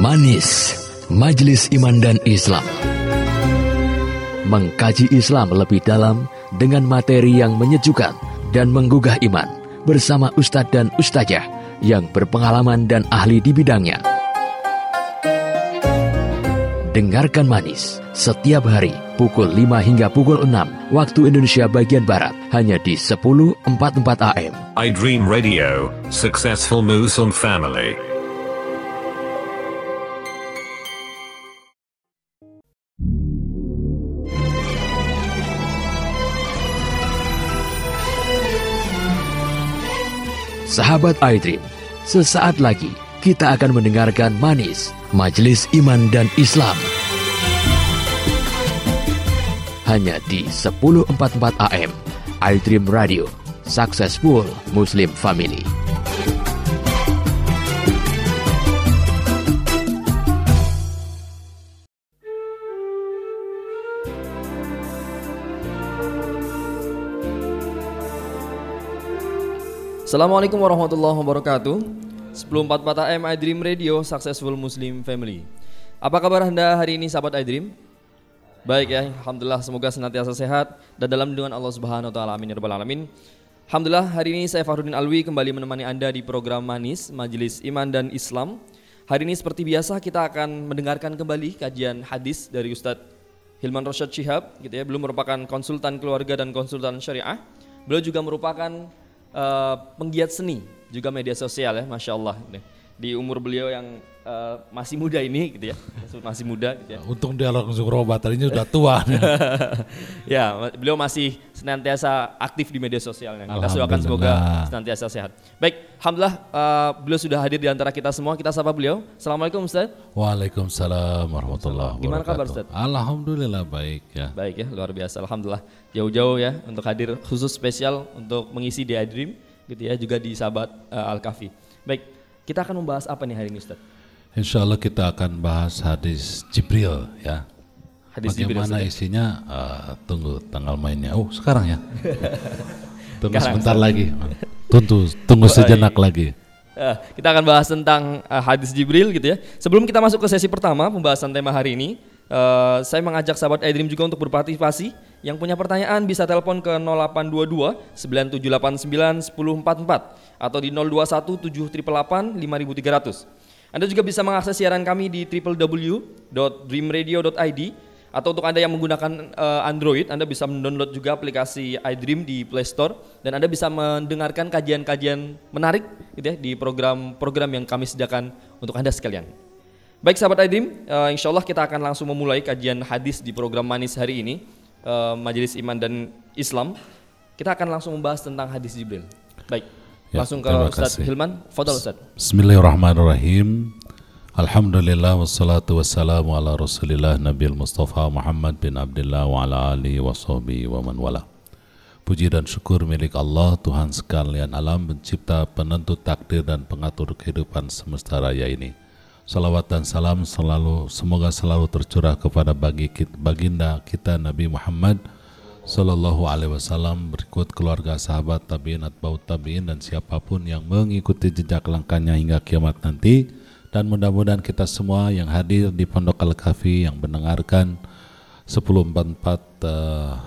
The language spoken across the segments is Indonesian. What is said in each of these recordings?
Manis, Majelis Iman dan Islam. Mengkaji Islam lebih dalam dengan materi yang menyejukkan dan menggugah iman bersama Ustadz dan Ustazah yang berpengalaman dan ahli di bidangnya. Dengarkan Manis setiap hari pukul 5 hingga pukul 6 waktu Indonesia bagian Barat hanya di 10.44 AM. I Dream Radio, Successful Muslim Family. Sahabat iDream, sesaat lagi kita akan mendengarkan Manis, Majelis Iman dan Islam. Hanya di 1044 AM, iDream Radio, Successful Muslim Family. Assalamualaikum warahmatullahi wabarakatuh. 1044 AM iDream Radio Successful Muslim Family. Apa kabar Anda hari ini sahabat iDream? Baik ya, Alhamdulillah semoga senantiasa sehat Dan dalam lindungan Allah Subhanahu Wa Taala. Amin ya Rabbal Alamin. Alhamdulillah hari ini saya Fahrudin Alwi kembali menemani Anda di program Manis Majelis Iman dan Islam. Hari ini seperti biasa kita akan mendengarkan kembali kajian hadis dari Ustadz Hilman Rosyad Shihab gitu ya, belum merupakan konsultan keluarga dan konsultan syariah. Beliau juga merupakan uh, penggiat seni juga media sosial ya, masya Allah. Di umur beliau yang uh, masih muda ini, gitu ya, masih muda. Gitu ya. Untung dia langsung robat, tadinya sudah tua. ya, beliau masih senantiasa aktif di media sosialnya. Kita doakan semoga senantiasa sehat. Baik, alhamdulillah uh, beliau sudah hadir di antara kita semua. Kita sapa beliau. Assalamualaikum Ustaz. Waalaikumsalam warahmatullahi wabarakatuh. Gimana kabar Ustaz? Alhamdulillah baik ya. Baik ya, luar biasa. Alhamdulillah. Jauh-jauh ya untuk hadir khusus spesial untuk mengisi di iDream gitu ya, juga di sahabat uh, Al-Kafi. Baik, kita akan membahas apa nih hari ini Ustaz? Insya Allah kita akan bahas hadis Jibril ya. Hadis Bagaimana Jibril, isinya? Uh, tunggu tanggal mainnya. Oh sekarang ya. tunggu Sekarang, sebentar lagi. Tunggu tunggu sejenak lagi. Uh, kita akan bahas tentang uh, hadis Jibril gitu ya. Sebelum kita masuk ke sesi pertama pembahasan tema hari ini, uh, saya mengajak sahabat iDream juga untuk berpartisipasi. Yang punya pertanyaan bisa telepon ke 0822 9789 1044 atau di 021 788 5300. Anda juga bisa mengakses siaran kami di www.dreamradio.id atau untuk Anda yang menggunakan uh, Android, Anda bisa mendownload juga aplikasi iDream di Play Store dan Anda bisa mendengarkan kajian-kajian menarik gitu ya di program-program yang kami sediakan untuk Anda sekalian. Baik sahabat iDream, uh, insya Allah kita akan langsung memulai kajian hadis di program Manis hari ini, uh, Majelis Iman dan Islam. Kita akan langsung membahas tentang hadis Jibril. Baik, Ya, langsung ke kasih. Hilman. Fadal Ustadz. Bismillahirrahmanirrahim. Alhamdulillah wassalatu wassalamu ala Rasulillah Nabil Mustafa Muhammad bin Abdullah wa ala alihi wa sahbihi wa man wala. Puji dan syukur milik Allah Tuhan sekalian alam pencipta penentu takdir dan pengatur kehidupan semesta raya ini. Salawat dan salam selalu semoga selalu tercurah kepada bagi kita, baginda kita Nabi Muhammad Sallallahu Alaihi Wasallam berikut keluarga sahabat tabiin atbaut tabiin dan siapa pun yang mengikuti jejak langkahnya hingga kiamat nanti. Dan mudah-mudahan kita semua yang hadir di Pondok Al Kafi yang mendengarkan 1044 uh,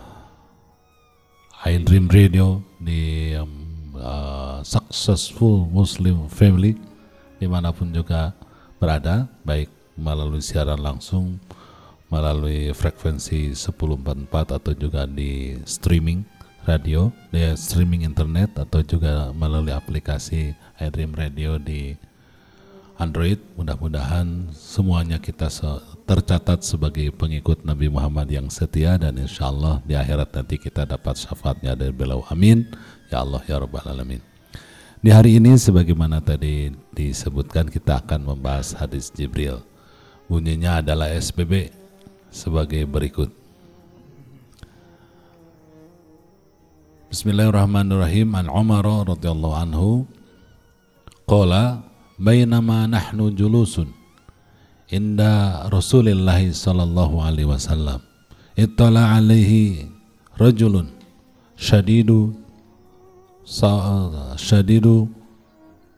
iDream Radio di uh, Successful Muslim Family di mana pun juga berada baik melalui siaran langsung melalui frekuensi 1044 atau juga di streaming radio, di streaming internet atau juga melalui aplikasi iDream Radio di Android. Mudah-mudahan semuanya kita tercatat sebagai pengikut Nabi Muhammad yang setia dan insya Allah di akhirat nanti kita dapat syafaatnya dari beliau. Amin. Ya Allah ya Rabbal Alamin. Di hari ini sebagaimana tadi disebutkan kita akan membahas hadis Jibril. Bunyinya adalah SBB sebagai berikut. Bismillahirrahmanirrahim. An Umar radhiyallahu anhu qala bainama nahnu julusun inda Rasulillah sallallahu alaihi wasallam ittala alaihi rajulun syadidu sa- syadidu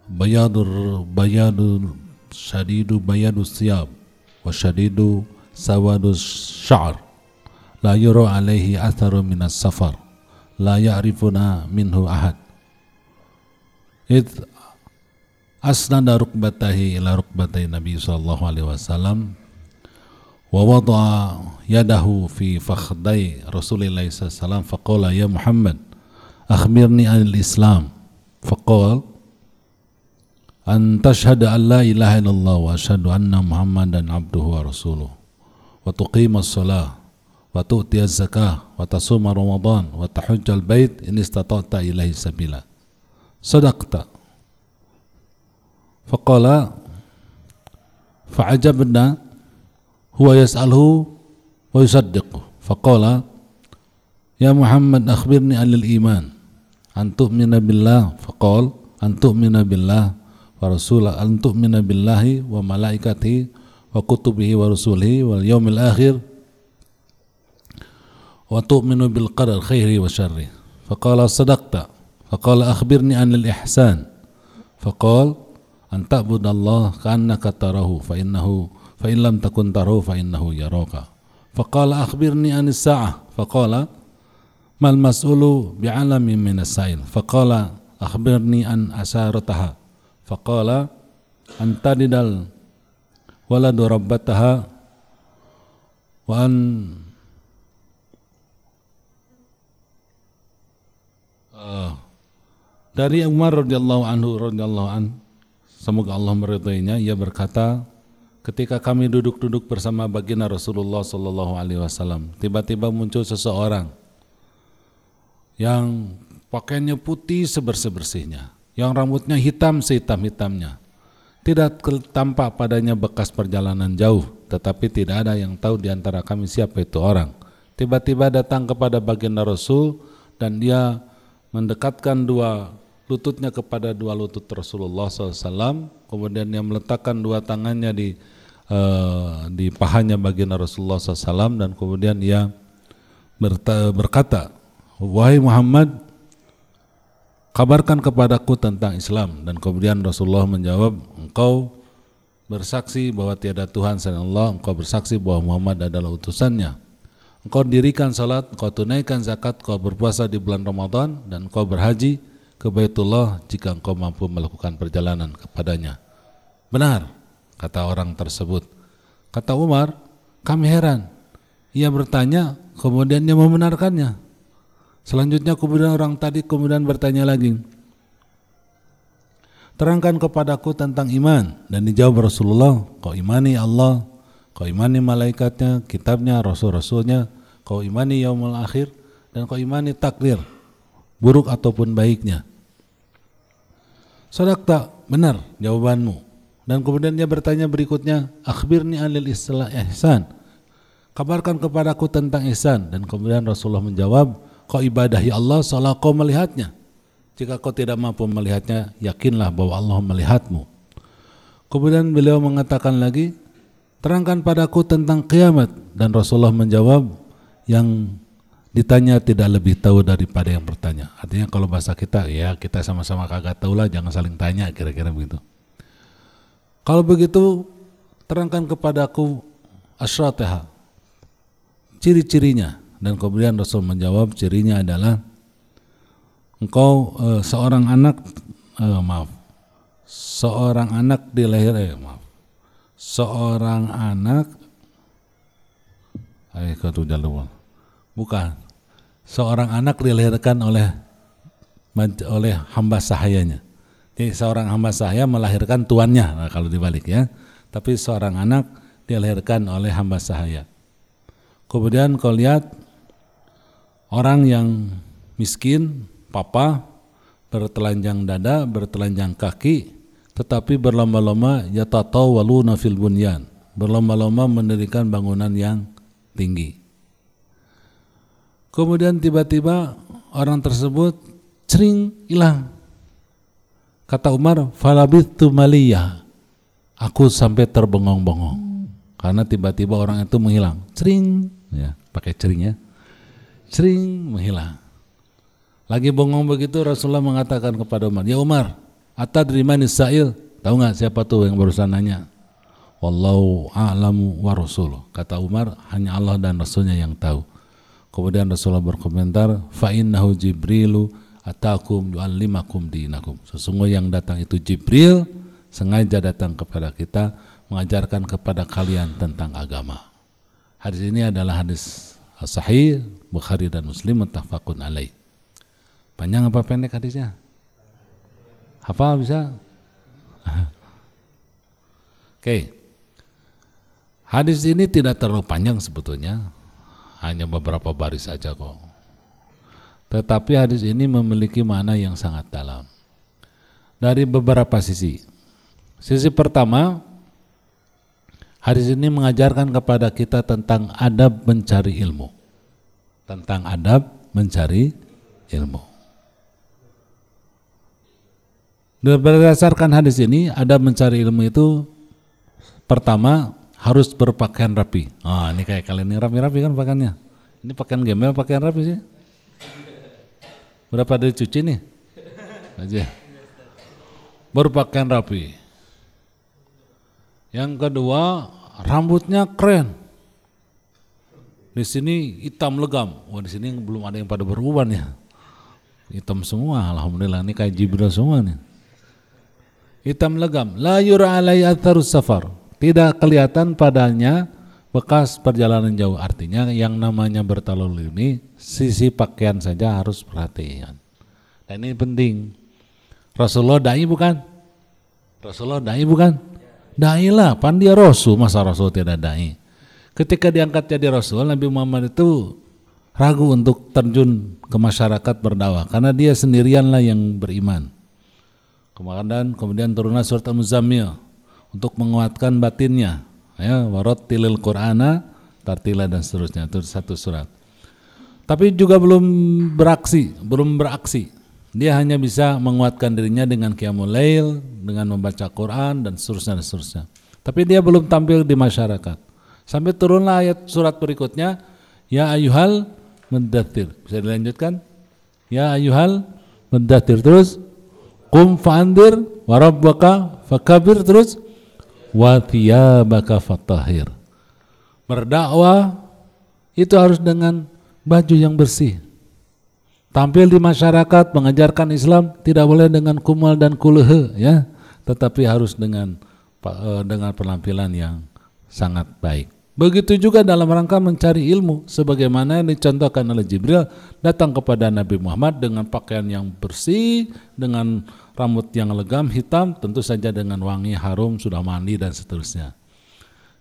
bayadur bayadur syadidu bayadus siyab wa syadidu sawadus sya'r. La yura alaihi atharu minas safar. La ya'rifuna minhu ahad. Id asnada rukbatahi ila rukbatai Nabi sallallahu alaihi wasallam. Wa wada'a yadahu fi fakhdai Rasulillah wasallam. Faqala ya Muhammad akhbirni anil Islam. Faqala an tashhadu an la ilaha illallah wa asyhadu anna Muhammadan abduhu wa rasuluh wa tuqima as-salah wa tu'ti az-zakah wa tasuma ramadan wa tahujjal bait in istata'ta ilaihi sabila. Sadaqta. Faqala fa'ajabna huwa yas'alhu wa yusaddiqu faqala ya Muhammad akhbirni anil iman. An tu'mina billah. Faqala an tu'mina billah wa rasulah an tu'mina billahi wa malaikatihi wa kutubihi wa rusulihi wal yaumil akhir wa tu'minu bil qadar khairi wa syarri faqala sadaqta faqala akhbirni anil ihsan faqala an ta'budallah ka'annaka tarahu fa innahu fa in lam takun tarahu fa innahu yaraka faqala akhbirni anis sa'ah faqala mal mas'ulu bi'alami min rabbataha wa an uh, dari Umar radhiyallahu anhu radhiyallahu an semoga Allah meridainya ia berkata ketika kami duduk-duduk bersama baginda Rasulullah sallallahu alaihi wasallam tiba-tiba muncul seseorang yang pakaiannya putih sebersih-bersihnya yang rambutnya hitam sehitam-hitamnya. Tidak tampak padanya bekas perjalanan jauh, tetapi tidak ada yang tahu di antara kami siapa itu orang. Tiba-tiba datang kepada baginda Rasul dan dia mendekatkan dua lututnya kepada dua lutut Rasulullah SAW, kemudian dia meletakkan dua tangannya di uh, di pahanya baginda Rasulullah SAW dan kemudian dia berkata, wahai Muhammad, kabarkan kepadaku tentang Islam. Dan kemudian Rasulullah menjawab engkau bersaksi bahwa tiada Tuhan selain Allah. Engkau bersaksi bahwa Muhammad adalah utusannya. Engkau dirikan salat engkau tunaikan zakat engkau berpuasa di bulan Ramadan dan engkau berhaji ke Baitullah jika engkau mampu melakukan perjalanan kepadanya. Benar kata orang tersebut. Kata Umar kami heran. Ia bertanya kemudian dia membenarkannya Selanjutnya kemudian orang tadi kemudian bertanya lagi. Terangkan kepadaku tentang iman dan dijawab Rasulullah, kau imani Allah, kau imani malaikatnya, kitabnya, rasul-rasulnya, kau imani yaumul akhir dan kau imani takdir buruk ataupun baiknya. Sadak tak benar jawabanmu. Dan kemudian dia bertanya berikutnya, akhbirni anil istilah ihsan. Kabarkan kepadaku tentang ihsan dan kemudian Rasulullah menjawab, kau ibadahi Allah seolah kau melihatnya. Jika kau tidak mampu melihatnya, yakinlah bahwa Allah melihatmu. Kemudian beliau mengatakan lagi, terangkan padaku tentang kiamat. Dan Rasulullah menjawab, yang ditanya tidak lebih tahu daripada yang bertanya. Artinya kalau bahasa kita, ya kita sama-sama kagak tahu lah, jangan saling tanya, kira-kira begitu. Kalau begitu, terangkan kepadaku asyratah, ciri-cirinya, dan kemudian Rasul menjawab cirinya adalah engkau uh, seorang anak uh, maaf seorang anak dilahir eh maaf seorang anak eh jalur bukan seorang anak dilahirkan oleh oleh hamba sahayanya. Jadi seorang hamba sahaya melahirkan tuannya nah, kalau dibalik ya. Tapi seorang anak dilahirkan oleh hamba sahaya. Kemudian kau lihat Orang yang miskin, papa, bertelanjang dada, bertelanjang kaki, tetapi berlomba-lomba yatatawaluna fil bunyan, berlomba-lomba mendirikan bangunan yang tinggi. Kemudian tiba-tiba orang tersebut cering hilang. Kata Umar, falabithu maliyah. Aku sampai terbengong-bengong karena tiba-tiba orang itu menghilang. Cering, ya, pakai cering ya sering menghilang. Lagi bongong begitu Rasulullah mengatakan kepada Umar, "Ya Umar, atadri manis sa'il?" Tahu nggak siapa tuh yang barusan nanya? Wallahu a'lamu wa rasuluh. Kata Umar, hanya Allah dan Rasulnya yang tahu. Kemudian Rasulullah berkomentar, fa innahu Jibrilu atakum yu'allimakum dinakum. Sesungguhnya yang datang itu Jibril sengaja datang kepada kita mengajarkan kepada kalian tentang agama. Hadis ini adalah hadis sahih Bukhari dan Muslim muttafaqun alaih. Panjang apa pendek hadisnya? Hafal bisa? Oke. Okay. Hadis ini tidak terlalu panjang sebetulnya, hanya beberapa baris saja kok. Tetapi hadis ini memiliki makna yang sangat dalam. Dari beberapa sisi. Sisi pertama, hadis ini mengajarkan kepada kita tentang adab mencari ilmu. Tentang adab mencari ilmu. Berdasarkan hadis ini, adab mencari ilmu itu pertama harus berpakaian rapi. Ah, ini kayak kalian ini rapi-rapi kan pakaiannya. Ini pakaian gembel, pakaian rapi sih. Berapa dari cuci nih? Aja. Berpakaian rapi. Yang kedua, rambutnya keren. Di sini hitam legam. Wah, di sini belum ada yang pada beruban ya. Hitam semua, alhamdulillah ini kayak Jibril semua nih. Hitam legam. La yura alai safar tidak kelihatan padanya bekas perjalanan jauh. Artinya yang namanya bertalul ini sisi pakaian saja harus perhatian. Dan ini penting. Rasulullah dai bukan? Rasulullah dai bukan? Dai lah, pan dia Rasul, masa Rasul tidak dai? Ketika diangkat jadi Rasul, Nabi Muhammad itu ragu untuk terjun ke masyarakat berdakwah. Karena dia sendirianlah yang beriman. Kemudian kemudian turunlah surat Al-Muzammil untuk menguatkan batinnya. Ya warot tilil Qur'ana tartila dan seterusnya. Itu satu surat. Tapi juga belum beraksi belum beraksi dia hanya bisa menguatkan dirinya dengan qiyamul lail dengan membaca Quran dan seterusnya dan seterusnya. Tapi dia belum tampil di masyarakat. Sampai turunlah ayat surat berikutnya ya ayuhal mendatir bisa dilanjutkan? Ya ayuhal mendatir terus kum fa'andir warabbaka fakabir. Terus wa thiyabaka fatahir. Berdakwah itu harus dengan baju yang bersih. Tampil di masyarakat mengajarkan Islam tidak boleh dengan kumal dan kulehe ya, tetapi harus dengan eh, dengan penampilan yang sangat baik. Begitu juga dalam rangka mencari ilmu sebagaimana yang dicontohkan oleh Jibril datang kepada Nabi Muhammad dengan pakaian yang bersih, dengan rambut yang legam hitam, tentu saja dengan wangi harum sudah mandi dan seterusnya.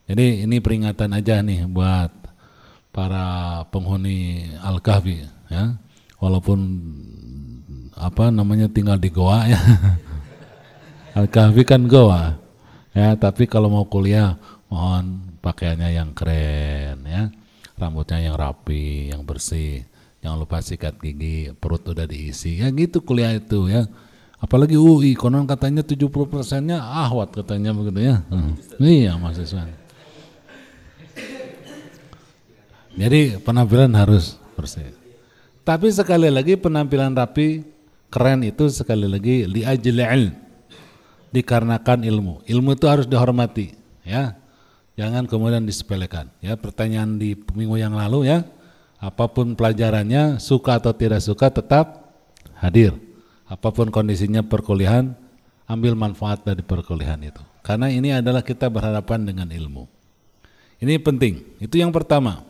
Jadi ini peringatan aja nih buat para penghuni Al-Kahfi ya. Walaupun apa namanya tinggal di goa ya. Al-Kahfi kan goa. Ya, tapi kalau mau kuliah mohon pakaiannya yang keren ya. Rambutnya yang rapi yang bersih. Jangan lupa sikat gigi perut udah diisi. Ya gitu kuliah itu ya. Apalagi UI konon katanya 70 persennya ahwat katanya begitu ya. Hmm. iya mahasiswa. Jadi penampilan harus bersih tapi sekali lagi penampilan rapi keren itu sekali lagi li ajli dikarenakan ilmu ilmu itu harus dihormati ya Jangan kemudian disepelekan. Ya, pertanyaan di minggu yang lalu ya, apa pun pelajarannya, suka atau tidak suka tetap hadir. Apa pun kondisinya perkuliahan, ambil manfaat dari perkuliahan itu. Karena ini adalah kita berhadapan dengan ilmu. Ini penting. Itu yang pertama.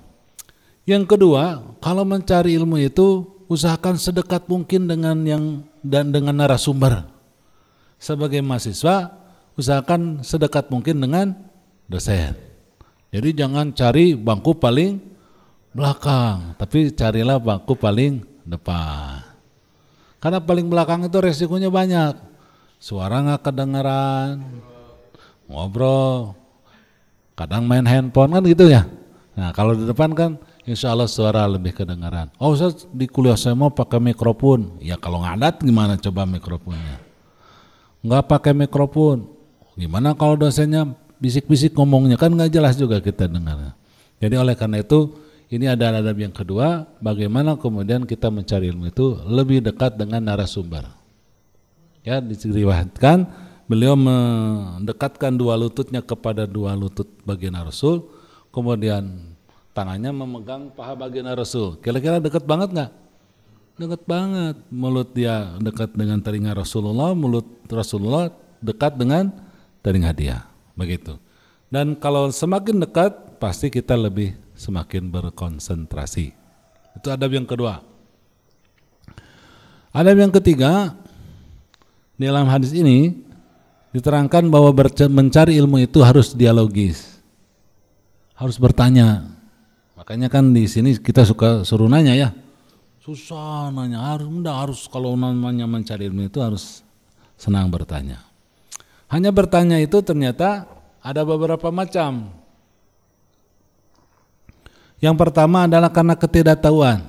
Yang kedua, kalau mencari ilmu itu usahakan sedekat mungkin dengan yang dan dengan narasumber. Sebagai mahasiswa, usahakan sedekat mungkin dengan dosen. Jadi jangan cari bangku paling belakang, tapi carilah bangku paling depan. Karena paling belakang itu resikonya banyak. Suara nggak kedengeran, ngobrol, kadang main handphone kan gitu ya. Nah kalau di depan kan insya Allah suara lebih kedengaran. Oh Ustaz di kuliah saya mau pakai mikrofon. Ya kalau ngadat gimana coba mikrofonnya? Nggak pakai mikrofon. Gimana kalau dosennya bisik-bisik ngomongnya kan nggak jelas juga kita dengar. Jadi oleh karena itu ini ada adab yang kedua, bagaimana kemudian kita mencari ilmu itu lebih dekat dengan narasumber. Ya, diriwayatkan beliau mendekatkan dua lututnya kepada dua lutut bagian Rasul, kemudian tangannya memegang paha bagian Rasul. Kira-kira dekat banget nggak? Dekat banget. Mulut dia dekat dengan telinga Rasulullah, mulut Rasulullah dekat dengan telinga dia. Begitu. Dan kalau semakin dekat, pasti kita lebih semakin berkonsentrasi. Itu adab yang kedua. Adab yang ketiga, di dalam hadis ini diterangkan bahwa mencari ilmu itu harus dialogis. Harus bertanya. Makanya kan di sini kita suka suruh nanya ya. Susah nanya, harus mudah harus kalau namanya mencari ilmu itu harus senang bertanya. Hanya bertanya itu ternyata ada beberapa macam. Yang pertama adalah karena ketidaktahuan.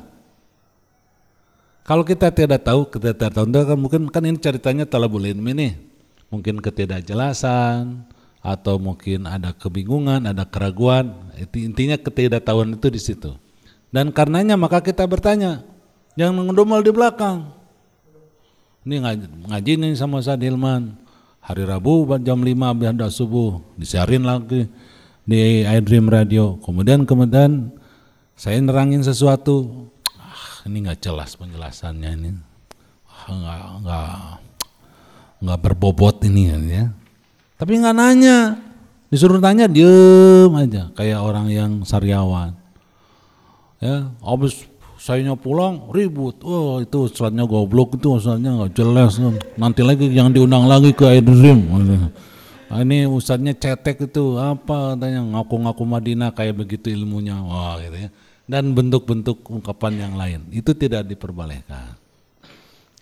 Kalau kita tidak tahu, kita tidak kan mungkin kan ini ceritanya talabul ilmi nih. Mungkin ketidakjelasan atau mungkin ada kebingungan, ada keraguan. Intinya ketidaktahuan itu di situ. Dan karenanya maka kita bertanya, jangan ngedumel di belakang. Ini ngaji, ngaji nih sama Ustaz Hilman hari Rabu jam 5 ada subuh disiarin lagi di iDream Radio kemudian kemudian saya nerangin sesuatu ah, ini nggak jelas penjelasannya ini ah, nggak nggak nggak berbobot ini ya tapi nggak nanya. Disuruh tanya diem aja. Kayak orang yang sariawan. Ya habis sayanya pulang ribut. Oh itu ustadznya goblok itu ustadznya nggak jelas. Nanti lagi yang diundang lagi ke Dream nah, ini ustadznya cetek itu apa katanya ngaku-ngaku Madinah kayak begitu ilmunya. Wah gitu ya. Dan bentuk-bentuk ungkapan yang lain. Itu tidak diperbolehkan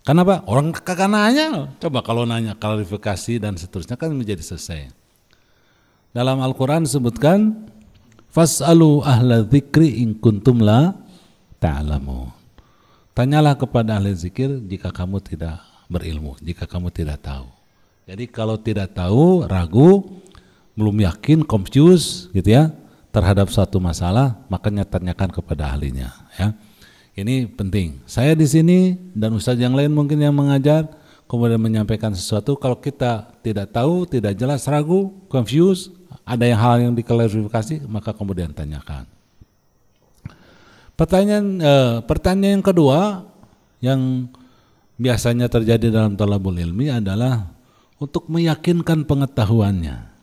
Kenapa? Orang kagak nanya. Coba kalau nanya klarifikasi dan seterusnya kan menjadi selesai. Dalam Al-Quran disebutkan Fas'alu ahla dzikri in kuntum la ta'lamun. Tanyalah kepada ahli zikir jika kamu tidak berilmu, jika kamu tidak tahu. Jadi kalau tidak tahu, ragu, belum yakin, confused gitu ya terhadap suatu masalah, makanya tanyakan kepada ahlinya ya. Ini penting. Saya di sini dan ustaz yang lain mungkin yang mengajar kemudian menyampaikan sesuatu kalau kita tidak tahu, tidak jelas, ragu, confused, ada yang hal yang diklarifikasi, maka kemudian tanyakan. Pertanyaan eh, pertanyaan yang kedua yang biasanya terjadi dalam talabul ilmi adalah untuk meyakinkan pengetahuannya.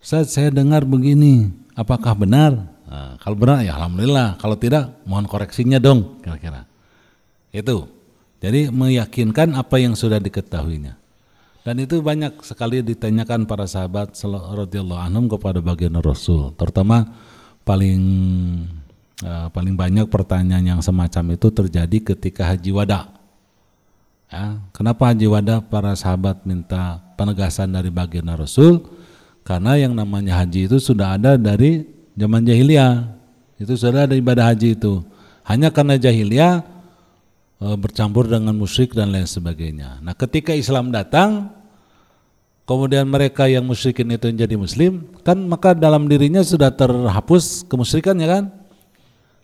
Saat saya dengar begini, apakah benar? Nah, kalau benar ya alhamdulillah, kalau tidak mohon koreksinya dong kira-kira. Itu. Jadi meyakinkan apa yang sudah diketahuinya. Dan itu banyak sekali ditanyakan para sahabat radhiyallahu anhum kepada bagian Rasul, terutama paling Uh, paling banyak pertanyaan yang semacam itu terjadi ketika haji wada. Ya, kenapa haji wada para sahabat minta penegasan dari bagian Rasul? Karena yang namanya haji itu sudah ada dari zaman jahiliyah. Itu sudah ada ibadah haji itu. Hanya karena jahiliyah e, bercampur dengan musyrik dan lain sebagainya. Nah, ketika Islam datang, kemudian mereka yang musyrikin itu menjadi muslim, kan maka dalam dirinya sudah terhapus kemusyrikan ya kan?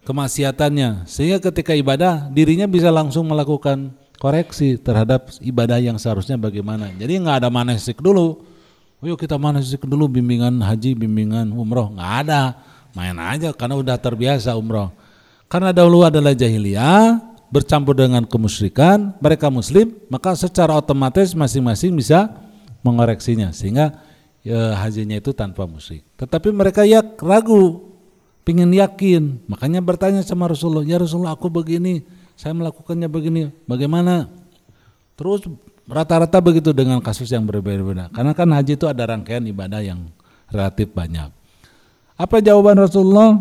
kemaksiatannya sehingga ketika ibadah dirinya bisa langsung melakukan koreksi terhadap ibadah yang seharusnya bagaimana jadi nggak ada manasik dulu yuk kita manasik dulu bimbingan haji bimbingan umroh. Nggak ada. Main aja karena udah terbiasa umroh. Karena dahulu adalah jahiliyah bercampur dengan kemusyrikan mereka muslim maka secara otomatis masing-masing bisa mengoreksinya sehingga ya, hajinya itu tanpa musyrik. Tetapi mereka ya ragu Pingin yakin, makanya bertanya sama Rasulullah, ya Rasulullah aku begini, saya melakukannya begini, bagaimana? Terus rata-rata begitu dengan kasus yang berbeda-beda. Karena kan haji itu ada rangkaian ibadah yang relatif banyak. Apa jawaban Rasulullah?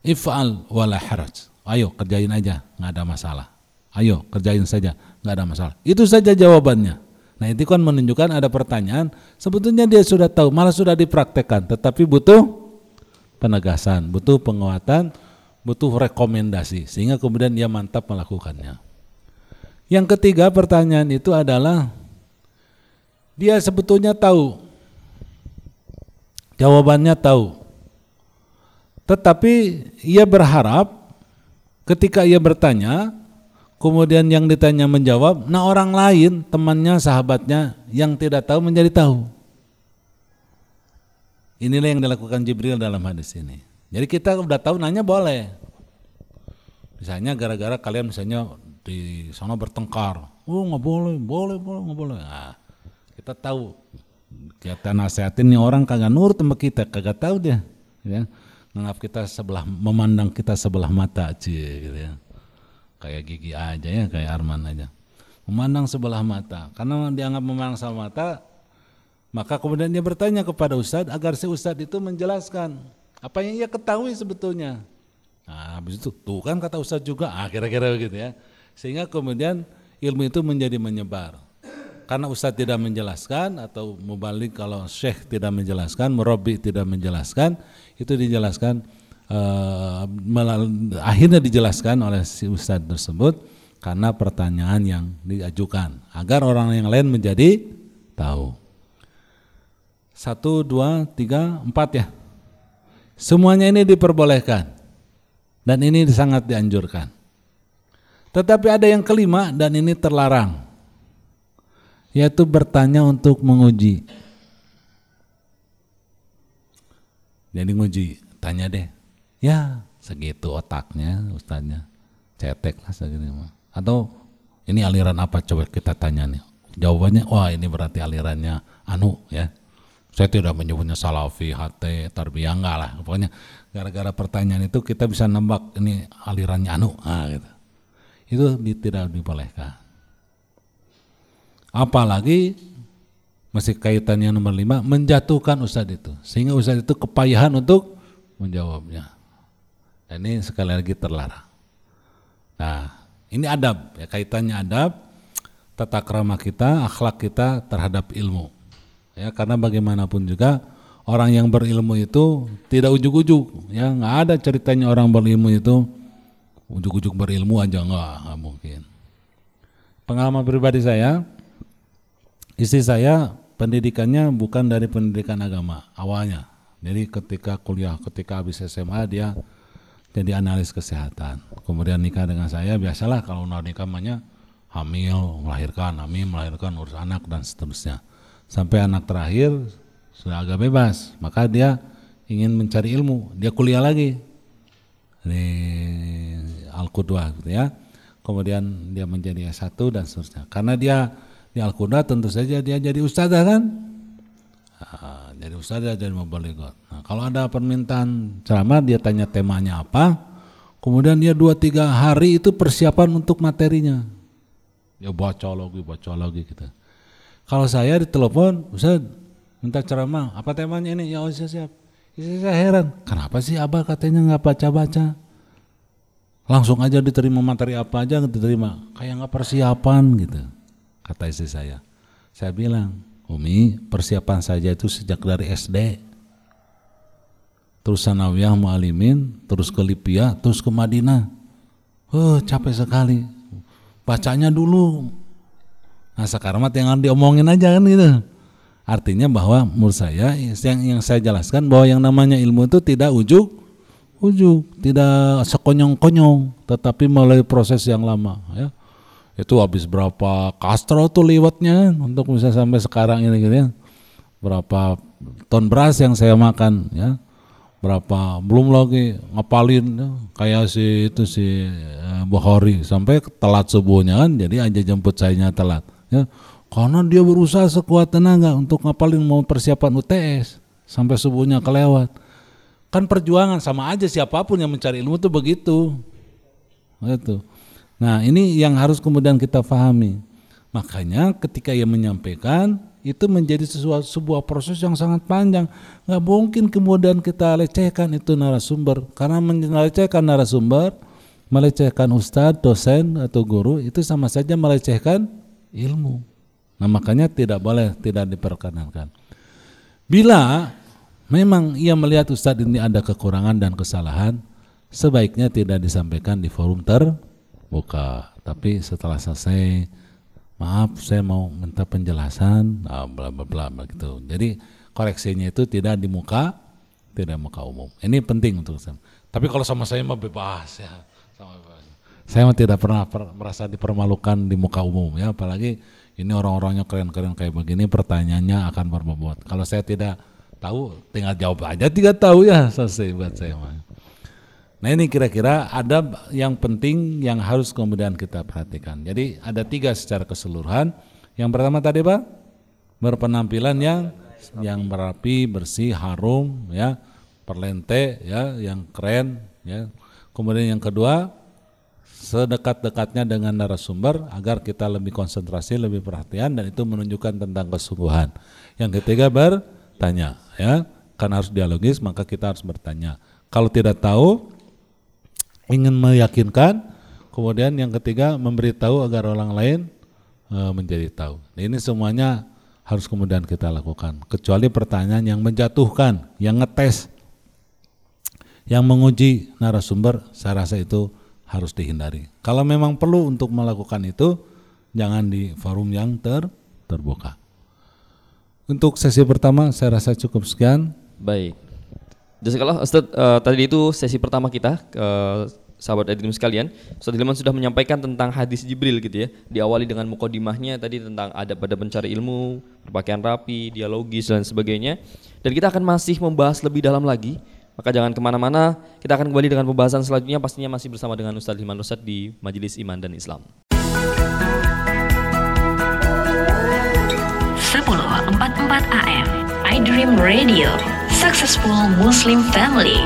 If'al wala haraj. Ayo kerjain aja, nggak ada masalah. Ayo kerjain saja, nggak ada masalah. Itu saja jawabannya. Nah itu kan menunjukkan ada pertanyaan, sebetulnya dia sudah tahu, malah sudah dipraktekkan, tetapi butuh penegasan, butuh penguatan, butuh rekomendasi sehingga kemudian dia mantap melakukannya. Yang ketiga pertanyaan itu adalah dia sebetulnya tahu jawabannya tahu. Tetapi ia berharap ketika ia bertanya kemudian yang ditanya menjawab, nah orang lain, temannya, sahabatnya yang tidak tahu menjadi tahu. Inilah yang dilakukan Jibril dalam hadis ini. Jadi kita udah tahu nanya boleh. Misalnya gara-gara kalian misalnya di sana bertengkar, oh nggak boleh, boleh, boleh, nggak boleh. Nah, kita tahu kita nasihatin nih orang kagak nurut sama kita, kagak tahu dia, ya. Nganggap kita sebelah, memandang kita sebelah mata, cie, gitu ya. Kayak gigi aja ya, kayak Arman aja. Memandang sebelah mata, karena dianggap memandang sebelah mata, maka kemudian dia bertanya kepada Ustadz agar si Ustadz itu menjelaskan apa yang ia ketahui sebetulnya. Nah, habis itu tuh kan kata Ustadz juga, ah kira-kira begitu ya. Sehingga kemudian ilmu itu menjadi menyebar. Karena Ustadz tidak menjelaskan atau mubalik kalau Syekh tidak menjelaskan, Murabi tidak menjelaskan, itu dijelaskan uh, akhirnya dijelaskan oleh si Ustadz tersebut karena pertanyaan yang diajukan agar orang yang lain menjadi tahu. Satu, dua, tiga, empat ya. Semuanya ini diperbolehkan dan ini sangat dianjurkan. Tetapi ada yang kelima dan ini terlarang, yaitu bertanya untuk menguji. Jadi nguji, tanya deh, ya segitu otaknya ustaznya, cetek lah segitu Atau ini aliran apa coba kita tanya nih. Jawabannya, wah ini berarti alirannya anu ya saya tidak menyebutnya salafi, hati, tarbiyah enggak lah. Pokoknya gara-gara pertanyaan itu kita bisa nembak ini alirannya anu, nah, gitu. Itu tidak dibolehkan. Apalagi masih kaitannya nomor lima menjatuhkan ustadz itu sehingga ustadz itu kepayahan untuk menjawabnya. Dan ini sekali lagi terlarang. Nah, ini adab ya kaitannya adab tata krama kita, akhlak kita terhadap ilmu ya karena bagaimanapun juga orang yang berilmu itu tidak ujuk-ujuk ya nggak ada ceritanya orang berilmu itu ujuk-ujuk berilmu aja nggak, nggak mungkin. Pengalaman pribadi saya istri saya pendidikannya bukan dari pendidikan agama awalnya. Jadi ketika kuliah ketika habis SMA dia jadi analis kesehatan. Kemudian nikah dengan saya biasalah kalau nikah namanya hamil melahirkan hamil melahirkan urus anak dan seterusnya. Sampai anak terakhir sudah agak bebas. Maka dia ingin mencari ilmu. Dia kuliah lagi di Al Qudwah gitu ya. Kemudian dia menjadi S1 dan seterusnya. Karena dia di Al Qudwah tentu saja dia jadi ustazah kan? Nah, jadi ustazah jadi mubalighah nah, kalau ada permintaan ceramah dia tanya temanya apa kemudian dia dua tiga hari itu persiapan untuk materinya. Dia baca lagi baca lagi gitu. Kalau saya ditelepon, Ustaz minta ceramah, apa temanya ini? Ya oh, siap siap. Ya, saya heran, kenapa sih abah katanya nggak baca-baca? Langsung aja diterima materi apa aja diterima, kayak nggak persiapan gitu, kata istri saya. Saya bilang, Umi persiapan saja itu sejak dari SD. Terus Sanawiyah Mu'alimin, terus ke Lipia, terus ke Madinah. Oh capek sekali. Bacanya dulu Nah sekarang mah tinggal diomongin aja kan gitu. Artinya bahwa menurut saya yang yang saya jelaskan bahwa yang namanya ilmu itu tidak ujuk ujuk, tidak sekonyong-konyong, tetapi melalui proses yang lama ya. Itu habis berapa kastro tuh liwatnya untuk bisa sampai sekarang ini gitu ya. Berapa ton beras yang saya makan ya. Berapa belum lagi ngapalin ya. kayak si itu si uh, Bukhari sampai telat subuhnya kan jadi aja jemput saya telat ya karena dia berusaha sekuat tenaga untuk ngapalin mau persiapan UTS sampai subuhnya kelewat. Kan perjuangan sama aja siapa pun yang mencari ilmu itu begitu. Itu nah ini yang harus kemudian kita pahami makanya ketika ia menyampaikan itu menjadi sesuatu sebuah proses yang sangat panjang. Nggak mungkin kemudian kita lecehkan itu narasumber. Karena melecehkan narasumber melecehkan ustadz dosen atau guru itu sama saja melecehkan ilmu. Nah makanya tidak boleh tidak diperkenankan. Bila memang ia melihat Ustadz ini ada kekurangan dan kesalahan, sebaiknya tidak disampaikan di forum terbuka. Tapi setelah selesai, maaf saya mau minta penjelasan, nah, bla bla bla begitu. Jadi koreksinya itu tidak di muka, tidak muka umum. Ini penting untuk saya. Tapi kalau sama saya mah bebas ya, sama bebas. Saya mah tidak pernah per- merasa dipermalukan di muka umum ya, apalagi ini orang-orangnya keren-keren kayak begini, pertanyaannya akan berbobot. Kalau saya tidak tahu, tinggal jawab aja tidak tahu ya selesai buat saya mah. Nah ini kira-kira ada yang penting yang harus kemudian kita perhatikan. Jadi ada tiga secara keseluruhan. Yang pertama tadi pak berpenampilan yang yang berapi, bersih, harum, ya, perlente, ya, yang keren, ya. Kemudian yang kedua sedekat-dekatnya dengan narasumber agar kita lebih konsentrasi, lebih perhatian dan itu menunjukkan tentang kesungguhan. Yang ketiga bertanya, ya, karena harus dialogis maka kita harus bertanya. Kalau tidak tahu, ingin meyakinkan, kemudian yang ketiga memberitahu agar orang lain e, menjadi tahu. Ini semuanya harus kemudian kita lakukan. Kecuali pertanyaan yang menjatuhkan, yang ngetes, yang menguji narasumber, saya rasa itu harus dihindari. Kalau memang perlu untuk melakukan itu, jangan di forum yang ter terbuka. Untuk sesi pertama saya rasa cukup sekian. Baik. Jazakallah Ustaz, uh, tadi itu sesi pertama kita uh, sahabat Edrim sekalian. Ustaz Hilman sudah menyampaikan tentang hadis Jibril gitu ya. Diawali dengan mukodimahnya tadi tentang adab pada mencari ilmu, berpakaian rapi, dialogis dan sebagainya. Dan kita akan masih membahas lebih dalam lagi maka jangan ke mana-mana, kita akan kembali dengan pembahasan selanjutnya pastinya masih bersama dengan Ustadz Hilman Rusad di Majelis Iman dan Islam. 1044 AM I Dream Radio Successful Muslim Family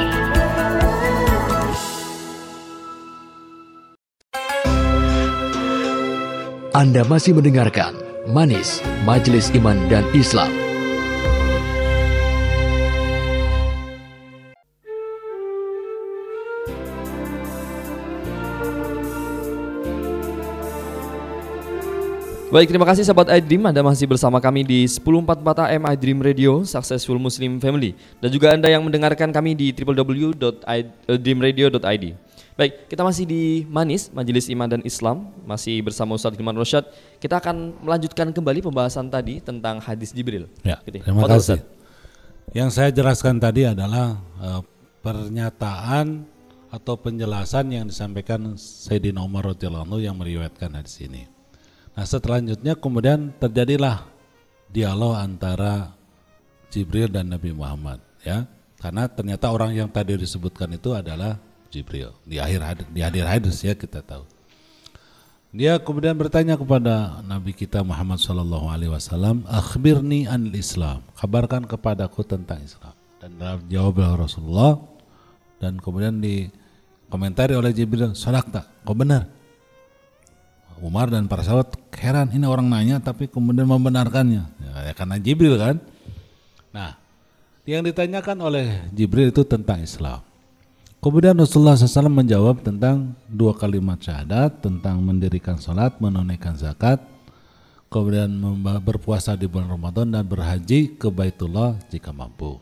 Anda masih mendengarkan Manis Majelis Iman dan Islam Baik, terima kasih sahabat iDream Anda masih bersama kami di 1044 AM iDream Radio Successful Muslim Family dan juga Anda yang mendengarkan kami di www.dreamradio.id. Baik, kita masih di Manis, Majelis Iman dan Islam, masih bersama Ustadz Hilman Rosyad. Kita akan melanjutkan kembali pembahasan tadi tentang hadis Jibril. Ya, Gitu. terima Fadal, kasih. Ustadz. Yang saya jelaskan tadi adalah eh, pernyataan atau penjelasan yang disampaikan Sayyidina Umar radhiyallahu anhu yang meriwayatkan hadis ini. Nah, selanjutnya kemudian terjadilah dialog antara Jibril dan Nabi Muhammad, ya. Karena ternyata orang yang tadi disebutkan itu adalah Jibril. Di akhir hadis, di akhir hadis ya kita tahu. Dia kemudian bertanya kepada Nabi kita Muhammad Shallallahu Alaihi Wasallam, akhbirni an Islam, kabarkan kepadaku tentang Islam. Dan dalam jawab Rasulullah dan kemudian dikomentari oleh Jibril, tak? Kau benar. Umar dan para sahabat heran ini orang nanya tapi kemudian membenarkannya. Ya, ya karena Jibril kan. Nah, yang ditanyakan oleh Jibril itu tentang Islam. Kemudian Rasulullah SAW menjawab tentang dua kalimat syahadat, tentang mendirikan sholat, menunaikan zakat, kemudian berpuasa di bulan Ramadan dan berhaji ke Baitullah jika mampu.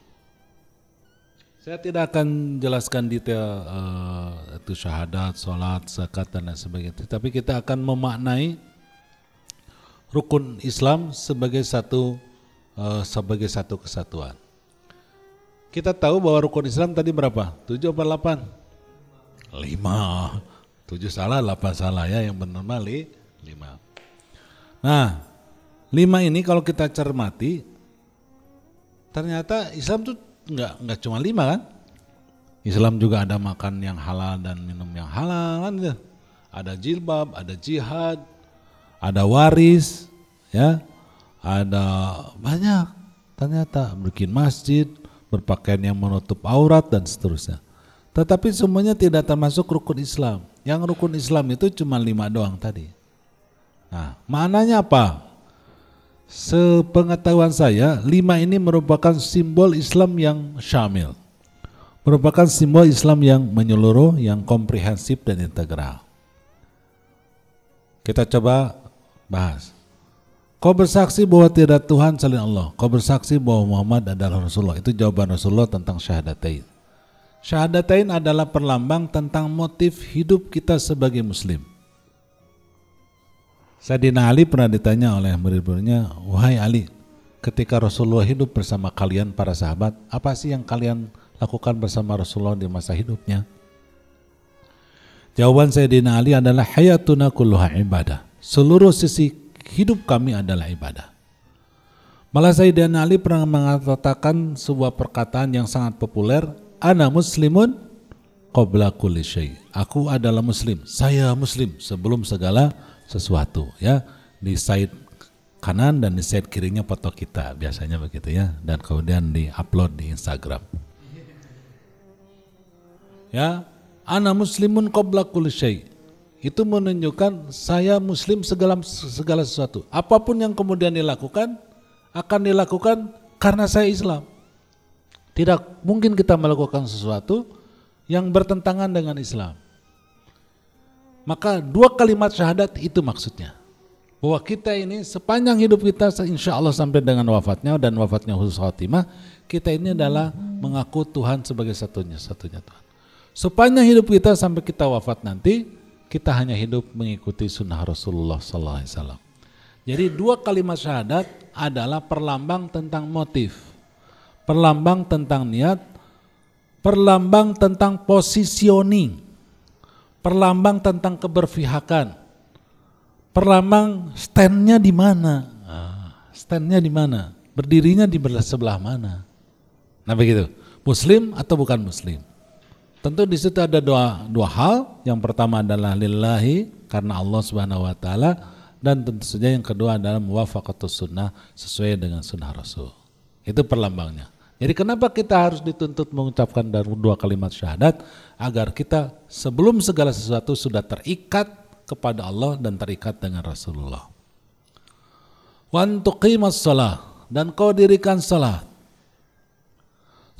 Saya tidak akan jelaskan detail eh, itu syahadat, sholat, zakat dan lain sebagainya. Tapi kita akan memaknai rukun Islam sebagai satu eh, sebagai satu kesatuan. Kita tahu bahwa rukun Islam tadi berapa? 7 apa 8? 5. 7 salah, 8 salah ya yang benar mali 5. Nah, 5 ini kalau kita cermati ternyata Islam tuh nggak nggak cuma lima kan? Islam juga ada makan yang halal dan minum yang halal kan gitu. Ada jilbab, ada jihad, ada waris, ya, ada banyak. Ternyata bikin masjid, berpakaian yang menutup aurat dan seterusnya. Tetapi semuanya tidak termasuk rukun Islam. Yang rukun Islam itu cuma lima doang tadi. Nah, maknanya apa? Sepengetahuan saya, lima ini merupakan simbol Islam yang syamil. Merupakan simbol Islam yang menyeluruh, yang komprehensif dan integral. Kita coba bahas. Kau bersaksi bahwa tidak Tuhan selain Allah. Kau bersaksi bahwa Muhammad adalah Rasulullah. Itu jawaban Rasulullah tentang syahadatain. Syahadatain adalah perlambang tentang motif hidup kita sebagai muslim. Sayyidina Ali pernah ditanya oleh murid-muridnya, "Wahai Ali, ketika Rasulullah hidup bersama kalian para sahabat, apa sih yang kalian lakukan bersama Rasulullah di masa hidupnya?" Jawaban Sayyidina Ali adalah hayatuna kulluha ibadah. Seluruh sisi hidup kami adalah ibadah. Malah Sayyidina Ali pernah mengatakan sebuah perkataan yang sangat populer, ana muslimun qabla kulli syai. Aku adalah muslim, saya muslim sebelum segala sesuatu ya. Di side kanan dan di side kirinya foto kita biasanya begitu ya dan kemudian di-upload di Instagram. Ya, ana muslimun qabla kulli syai. Itu menunjukkan saya muslim segala segala sesuatu. Apa pun yang kemudian dilakukan akan dilakukan karena saya Islam. Tidak mungkin kita melakukan sesuatu yang bertentangan dengan Islam. Maka dua kalimat syahadat itu maksudnya. Bahwa kita ini sepanjang hidup kita insya Allah sampai dengan wafatnya dan wafatnya khusus khatimah, kita ini adalah mengaku Tuhan sebagai satunya, satunya Tuhan. Sepanjang hidup kita sampai kita wafat nanti, kita hanya hidup mengikuti sunnah Rasulullah SAW. Jadi dua kalimat syahadat adalah perlambang tentang motif, perlambang tentang niat, perlambang tentang positioning, perlambang tentang keberpihakan, perlambang standnya di mana, ah, standnya di mana, berdirinya di sebelah mana. Nah begitu, muslim atau bukan muslim. Tentu di situ ada dua, dua hal. Yang pertama adalah lillahi karena Allah Subhanahu wa taala dan tentu saja yang kedua adalah muwafaqatus sunnah sesuai dengan sunnah Rasul. Itu perlambangnya. Jadi kenapa kita harus dituntut mengucapkan dua kalimat syahadat agar kita sebelum segala sesuatu sudah terikat kepada Allah dan terikat dengan Rasulullah. Wan tuqimas dan kau dirikan salat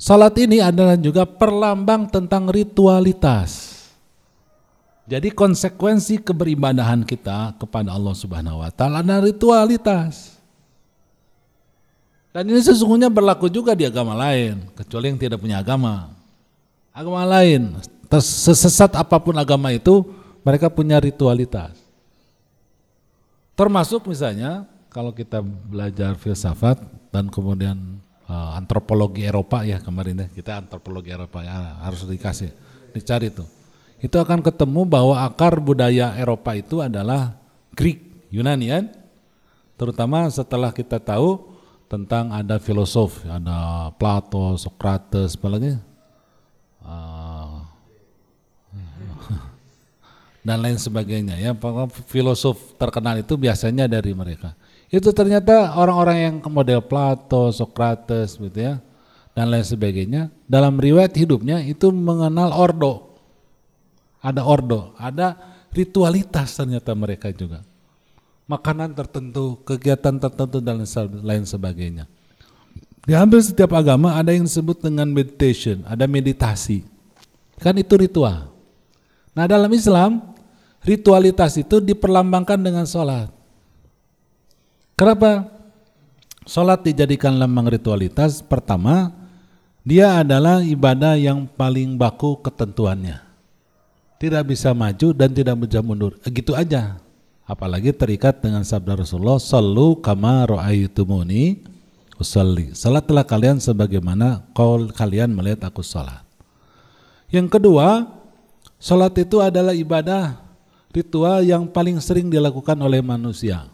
Salat ini adalah juga perlambang tentang ritualitas. Jadi konsekuensi keberibadahan kita kepada Allah Subhanahu wa taala adalah ritualitas. Dan ini sesungguhnya berlaku juga di agama lain, kecuali yang tidak punya agama. Agama lain, sesesat apa pun agama itu, mereka punya ritualitas. Termasuk misalnya kalau kita belajar filsafat dan kemudian uh, antropologi Eropa ya kemarin ya kita antropologi Eropa ya harus dikasih dicari tuh itu akan ketemu bahwa akar budaya Eropa itu adalah Greek Yunani kan terutama setelah kita tahu tentang ada filosof ada Plato Socrates apalagi uh, dan lain sebagainya ya filosof terkenal itu biasanya dari mereka itu ternyata orang-orang yang model Plato, Socrates gitu ya, dan lain sebagainya, dalam riwayat hidupnya itu mengenal ordo. Ada ordo, ada ritualitas ternyata mereka juga. Makanan tertentu, kegiatan tertentu dan lain sebagainya. Di hampir setiap agama ada yang disebut dengan meditation, ada meditasi. Kan itu ritual. Nah dalam Islam, ritualitas itu diperlambangkan dengan sholat. Kenapa sholat dijadikan lambang ritualitas? Pertama, dia adalah ibadah yang paling baku ketentuannya. Tidak bisa maju dan tidak bisa mundur. Gitu aja. Apalagi terikat dengan sabda Rasulullah, Sallu kama ro'aytumuni usalli. Salatlah kalian sebagaimana kau kalian melihat aku salat. Yang kedua, salat itu adalah ibadah ritual yang paling sering dilakukan oleh manusia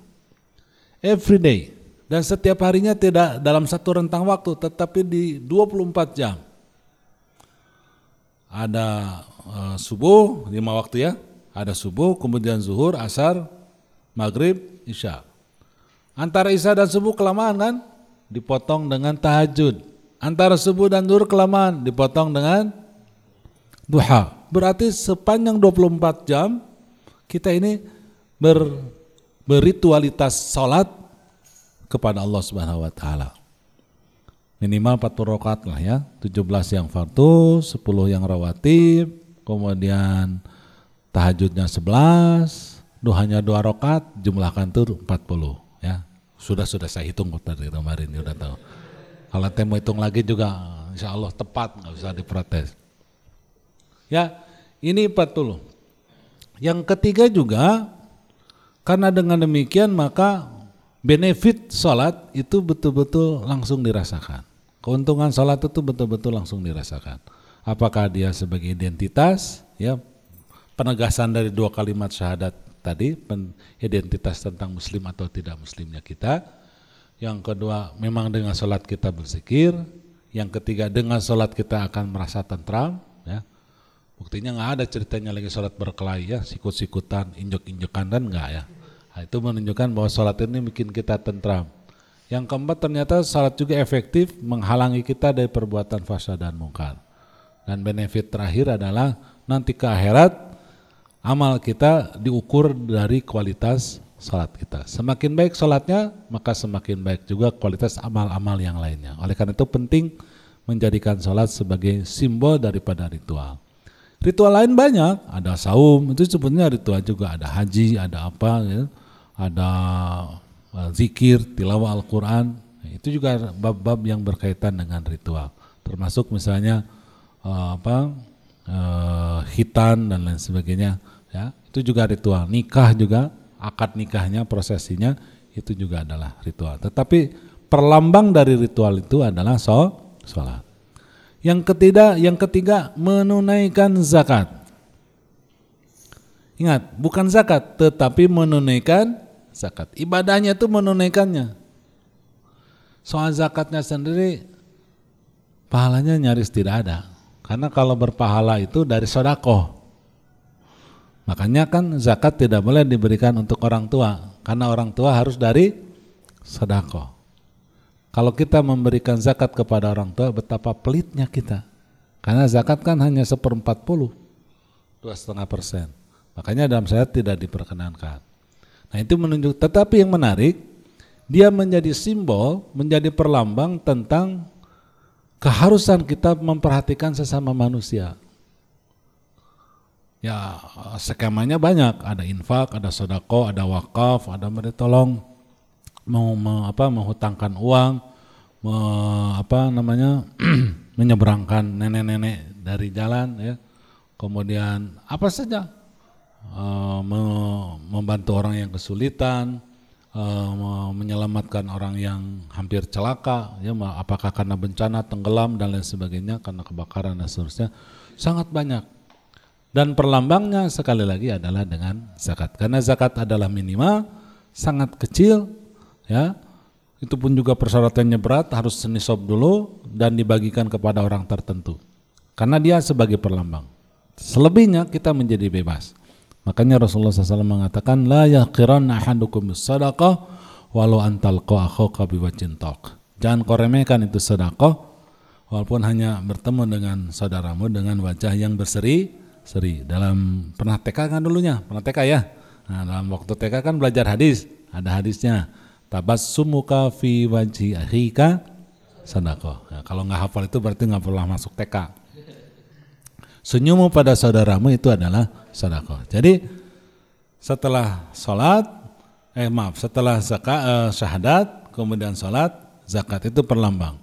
every day dan setiap harinya tidak dalam satu rentang waktu tetapi di 24 jam. Ada uh, subuh lima waktu ya, ada subuh, kemudian zuhur, asar, maghrib, isya. Antara isya dan subuh kelamaan kan? Dipotong dengan tahajud. Antara subuh dan zuhur kelamaan dipotong dengan duha. Berarti sepanjang 24 jam kita ini ber berritualitas salat kepada Allah Subhanahu wa taala. Minimal 40 rakaat lah ya, 17 yang fardu, 10 yang rawatib, kemudian tahajudnya 11, duhanya 2 rakaat, jumlahkan tuh 40 ya. Sudah sudah saya hitung tadi kemarin udah tahu. Kalau temu hitung lagi juga insya Allah tepat nggak usah diprotes. Ya, ini 40. Yang ketiga juga karena dengan demikian maka benefit sholat itu betul-betul langsung dirasakan. Keuntungan sholat itu betul-betul langsung dirasakan. Apakah dia sebagai identitas, ya penegasan dari dua kalimat syahadat tadi, identitas tentang muslim atau tidak muslimnya kita. Yang kedua, memang dengan sholat kita berzikir. Yang ketiga, dengan sholat kita akan merasa tentram. Ya. Buktinya nggak ada ceritanya lagi sholat berkelahi ya, sikut-sikutan, injek-injekan dan nggak ya. Nah, itu menunjukkan bahwa sholat ini bikin kita tentram. Yang keempat ternyata sholat juga efektif menghalangi kita dari perbuatan fasa dan mungkar. Dan benefit terakhir adalah nanti ke akhirat amal kita diukur dari kualitas sholat kita. Semakin baik sholatnya, maka semakin baik juga kualitas amal-amal yang lainnya. Oleh karena itu penting menjadikan sholat sebagai simbol daripada ritual. Ritual lain banyak, ada saum, itu sebetulnya ritual juga, ada haji, ada apa, ya, ada uh, zikir, tilawah Al-Quran, itu juga bab-bab yang berkaitan dengan ritual. Termasuk misalnya uh, apa uh, hitan dan lain sebagainya, ya itu juga ritual. Nikah juga, akad nikahnya, prosesinya itu juga adalah ritual. Tetapi perlambang dari ritual itu adalah sholat. Yang ketiga, yang ketiga menunaikan zakat. Ingat, bukan zakat, tetapi menunaikan zakat. Ibadahnya itu menunaikannya. Soal zakatnya sendiri, pahalanya nyaris tidak ada. Karena kalau berpahala itu dari sodakoh. Makanya kan zakat tidak boleh diberikan untuk orang tua. Karena orang tua harus dari sodakoh. Kalau kita memberikan zakat kepada orang tua, betapa pelitnya kita. Karena zakat kan hanya seperempat puluh, dua setengah persen. Makanya dalam syariat tidak diperkenankan. Nah itu menunjuk. Tetapi yang menarik, dia menjadi simbol, menjadi perlambang tentang keharusan kita memperhatikan sesama manusia. Ya skemanya banyak, ada infak, ada sodako, ada wakaf, ada memberi tolong, mau, mau apa menghutangkan uang, me, apa namanya menyeberangkan nenek-nenek dari jalan ya. Kemudian apa saja uh, me, membantu orang yang kesulitan, uh, menyelamatkan orang yang hampir celaka ya apakah karena bencana tenggelam dan lain sebagainya karena kebakaran dan seterusnya sangat banyak. Dan perlambangnya sekali lagi adalah dengan zakat. Karena zakat adalah minimal sangat kecil ya itu pun juga persyaratannya berat harus senisab dulu dan dibagikan kepada orang tertentu karena dia sebagai perlambang selebihnya kita menjadi bebas makanya Rasulullah SAW mengatakan la yaqiranna ahadukum sadaqah walau antal akhaka biwajin talq jangan kau itu sedekah walaupun hanya bertemu dengan saudaramu dengan wajah yang berseri seri dalam pernah TK kan dulunya? Pernah TK ya? Nah dalam waktu TK kan belajar hadis. Ada hadisnya tabassumuka fi wajhi akhika sadaqah. Nah, kalau nggak hafal itu berarti nggak pernah masuk TK. Senyummu pada saudaramu itu adalah sadaqah. Jadi setelah sholat, eh maaf, setelah zakat, eh, syahadat, kemudian sholat, zakat itu perlambang.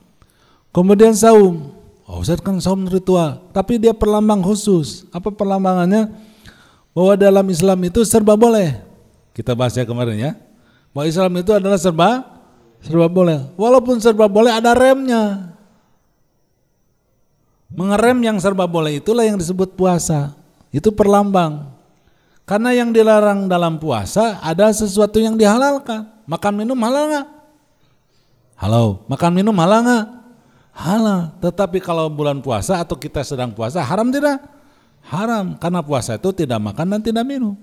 Kemudian saum, oh Ustaz kan saum ritual, tapi dia perlambang khusus. Apa perlambangannya? Bahwa dalam Islam itu serba boleh. Kita bahas ya kemarin ya bahwa Islam itu adalah serba serba boleh. Walaupun serba boleh ada remnya. Mengerem yang serba boleh itulah yang disebut puasa. Itu perlambang. Karena yang dilarang dalam puasa ada sesuatu yang dihalalkan. Makan minum halal nggak? Halo, makan minum halal nggak? Halal. Tetapi kalau bulan puasa atau kita sedang puasa haram tidak? Haram. Karena puasa itu tidak makan dan tidak minum.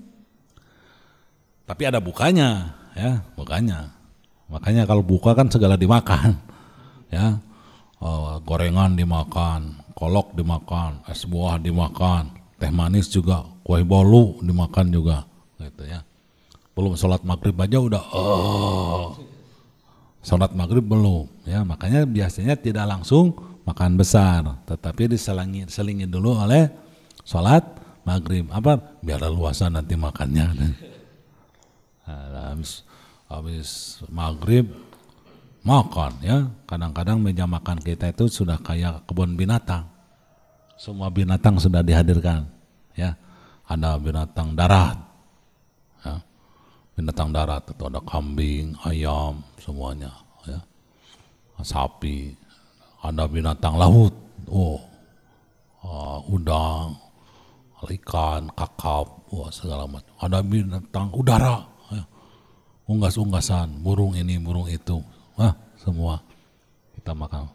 Tapi ada bukanya ya makanya makanya kalau buka kan segala dimakan ya oh, gorengan dimakan kolok dimakan es buah dimakan teh manis juga kue bolu dimakan juga gitu ya. Belum sholat maghrib aja udah oh sholat maghrib belum ya. Makanya biasanya tidak langsung makan besar tetapi diselingi selingi dulu oleh sholat maghrib. Apa? Biar luasa nanti makannya. Habis habis maghrib makan ya. Kadang-kadang meja makan kita itu sudah kayak kebun binatang. Semua binatang sudah dihadirkan ya ada binatang darat ya binatang darat itu ada kambing ayam semuanya ya sapi ada binatang laut oh uh, udang ikan, kakap, wah segala macam. Ada binatang udara, ya. unggas-unggasan, burung ini, burung itu, ah semua kita makan.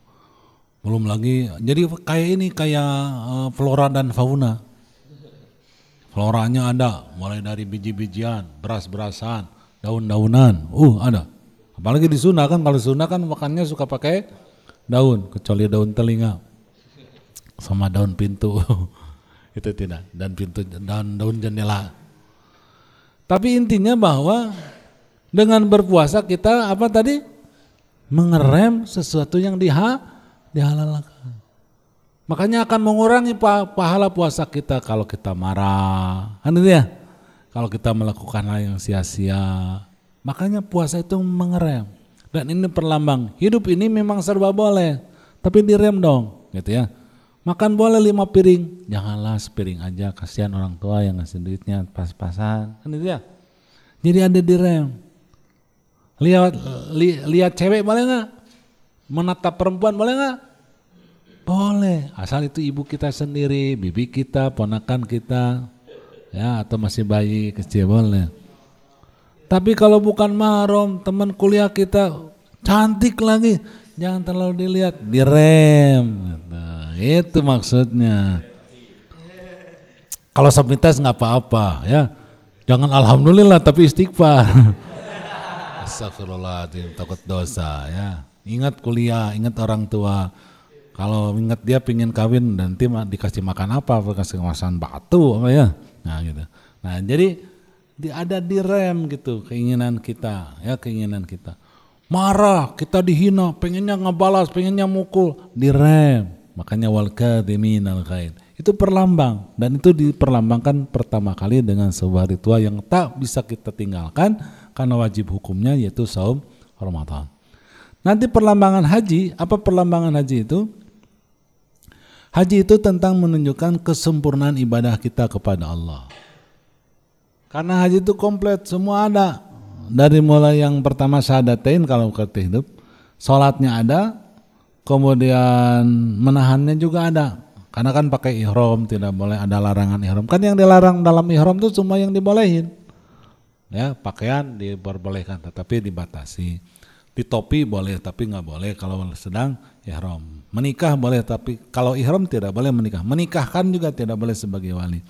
Belum lagi, jadi kayak ini kayak uh, flora dan fauna. Floranya ada, mulai dari biji-bijian, beras-berasan, daun-daunan, uh ada. Apalagi di Sunda kan, kalau Sunda kan makannya suka pakai daun, kecuali daun telinga. Sama daun pintu. Itu tidak. Dan pintu dan daun jendela. Tapi intinya bahwa dengan berpuasa kita apa tadi? Mengerem sesuatu yang diha dihalalkan makanya akan mengurangi pahala puasa kita kalau kita marah kan itu ya kalau kita melakukan hal yang sia-sia makanya puasa itu mengerem dan ini perlambang hidup ini memang serba boleh tapi direm dong gitu ya Makan boleh lima piring, janganlah sepiring aja, kasihan orang tua yang ngasih duitnya pas-pasan, kan itu ya. Jadi ada direm. Lihat li, lihat cewek boleh nggak? Menatap perempuan boleh nggak? Boleh, asal itu ibu kita sendiri, bibi kita, ponakan kita, ya atau masih bayi kecil boleh. Tapi kalau bukan mahram, teman kuliah kita cantik lagi, jangan terlalu dilihat, direm. Itu maksudnya. Kalau sepintas nggak apa-apa ya. Jangan alhamdulillah tapi istighfar. Astagfirullahaladzim takut dosa ya. Ingat kuliah, ingat orang tua. Kalau ingat dia pingin kawin nanti dikasih makan apa? Dikasih makan batu apa ya? Nah gitu. Nah jadi ada di rem gitu keinginan kita ya keinginan kita. Marah, kita dihina, pengennya ngebalas, pengennya mukul, direm Makanya wal kadhimin al ghaid. Itu perlambang dan itu diperlambangkan pertama kali dengan sebuah ritual yang tak bisa kita tinggalkan karena wajib hukumnya yaitu saum Ramadan. Nanti perlambangan haji, apa perlambangan haji itu? Haji itu tentang menunjukkan kesempurnaan ibadah kita kepada Allah. Karena haji itu komplit, semua ada. Dari mulai yang pertama syahadatain kalau kata hidup, sholatnya ada, kemudian menahannya juga ada. Karena kan pakai ihram tidak boleh ada larangan ihram. Kan yang dilarang dalam ihram itu semua yang dibolehin. Ya pakaian diperbolehkan tetapi dibatasi. Di topi boleh tapi nggak boleh kalau sedang ihram menikah boleh tapi kalau ihram tidak boleh menikah menikahkan juga tidak boleh sebagai wali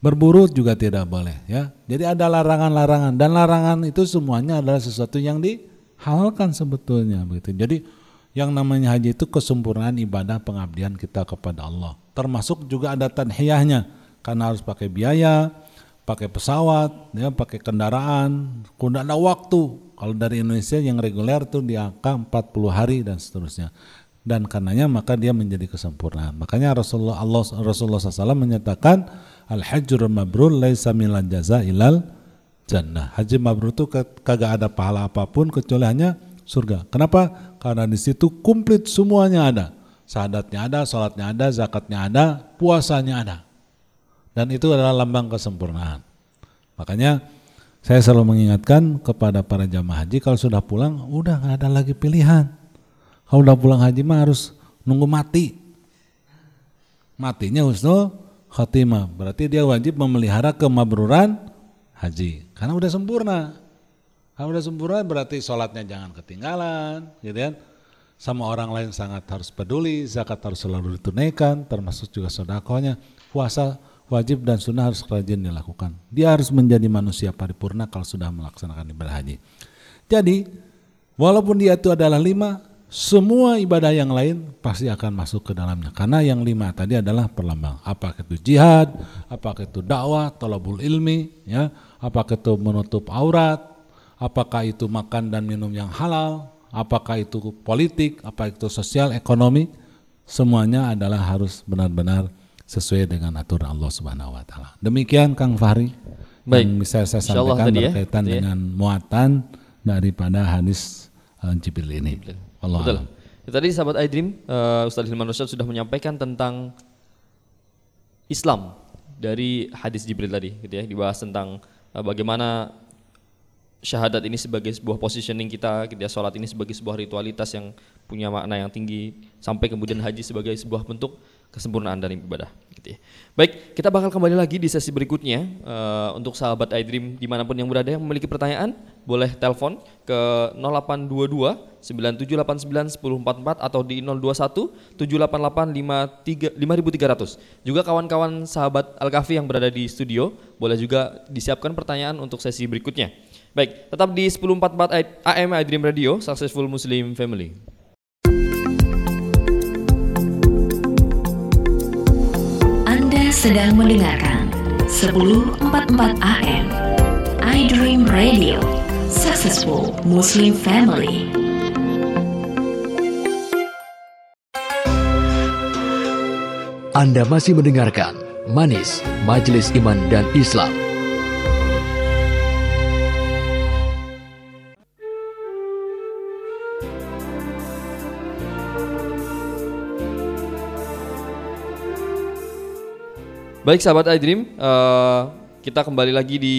berburu juga tidak boleh ya jadi ada larangan-larangan dan larangan itu semuanya adalah sesuatu yang dihalalkan sebetulnya begitu jadi yang namanya haji itu kesempurnaan ibadah pengabdian kita kepada Allah. Termasuk juga ada tanhiyahnya karena harus pakai biaya, pakai pesawat, ya, pakai kendaraan, kuda ada waktu. Kalau dari Indonesia yang reguler tuh di angka 40 hari dan seterusnya. Dan karenanya maka dia menjadi kesempurnaan. Makanya Rasulullah Allah Rasulullah SAW menyatakan al hajjur mabrur laisa milal jaza ilal jannah. Haji mabrur itu kagak ada pahala apa pun kecuali hanya surga. Kenapa? Karena di situ komplit semuanya ada. Sahadatnya ada, sholatnya ada, zakatnya ada, puasanya ada. Dan itu adalah lambang kesempurnaan. Makanya saya selalu mengingatkan kepada para jamaah haji kalau sudah pulang udah nggak ada lagi pilihan. Kalau udah pulang haji mah harus nunggu mati. Matinya husnul khatimah. Berarti dia wajib memelihara kemabruran haji karena udah sempurna. Kalau udah sempurna berarti sholatnya jangan ketinggalan, gitu kan? Sama orang lain sangat harus peduli, zakat harus selalu ditunaikan, termasuk juga sodakohnya. Puasa wajib dan sunnah harus rajin dilakukan. Dia harus menjadi manusia paripurna kalau sudah melaksanakan ibadah haji. Jadi, walaupun dia itu adalah lima, semua ibadah yang lain pasti akan masuk ke dalamnya. Karena yang lima tadi adalah perlambang. Apakah itu jihad, apakah itu dakwah, tolabul ilmi, ya, apakah itu menutup aurat, apakah itu makan dan minum yang halal, apakah itu politik, apa itu sosial, ekonomi, semuanya adalah harus benar-benar sesuai dengan aturan Allah Subhanahu wa taala. Demikian Kang Fahri Baik. yang bisa saya sampaikan ya, berkaitan ya, dengan muatan daripada hadis uh, Jibril ini. Allah Betul. Ya, tadi sahabat iDream uh, Ustaz Hilman Rasyad sudah menyampaikan tentang Islam dari hadis Jibril tadi gitu ya dibahas tentang uh, bagaimana syahadat ini sebagai sebuah positioning kita, kita sholat ini sebagai sebuah ritualitas yang punya makna yang tinggi, sampai kemudian haji sebagai sebuah bentuk kesempurnaan dari ibadah. Gitu ya. Baik, kita bakal kembali lagi di sesi berikutnya eh, untuk sahabat iDream di mana pun yang berada yang memiliki pertanyaan boleh telepon ke 0822 9789 1044 atau di 021 788 53 5300. Juga kawan-kawan sahabat Al-Kafi yang berada di studio boleh juga disiapkan pertanyaan untuk sesi berikutnya. Baik, tetap di 1044 AM iDream Radio, Successful Muslim Family. Anda sedang mendengarkan 1044 AM iDream Radio Successful Muslim Family Anda masih mendengarkan Manis, Majelis Iman dan Islam. Baik sahabat iDream, eh, kita kembali lagi di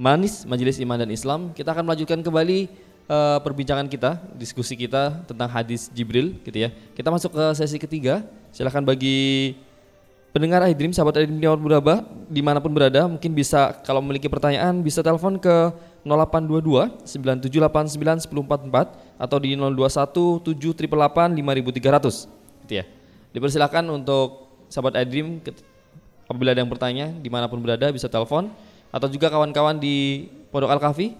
Manis Majelis Iman dan Islam. Kita akan melanjutkan kembali eh, perbincangan kita, diskusi kita tentang hadis Jibril, gitu ya. Kita masuk ke sesi ketiga. Silahkan bagi pendengar iDream, sahabat iDream di mana pun berada, di mana pun berada, mungkin bisa kalau memiliki pertanyaan bisa telepon ke 0822 9789 1044 atau di 021 788 5300, gitu ya. Dipersilakan untuk sahabat iDream apabila ada yang bertanya di mana pun berada bisa telepon atau juga kawan-kawan di Pondok Al Kafi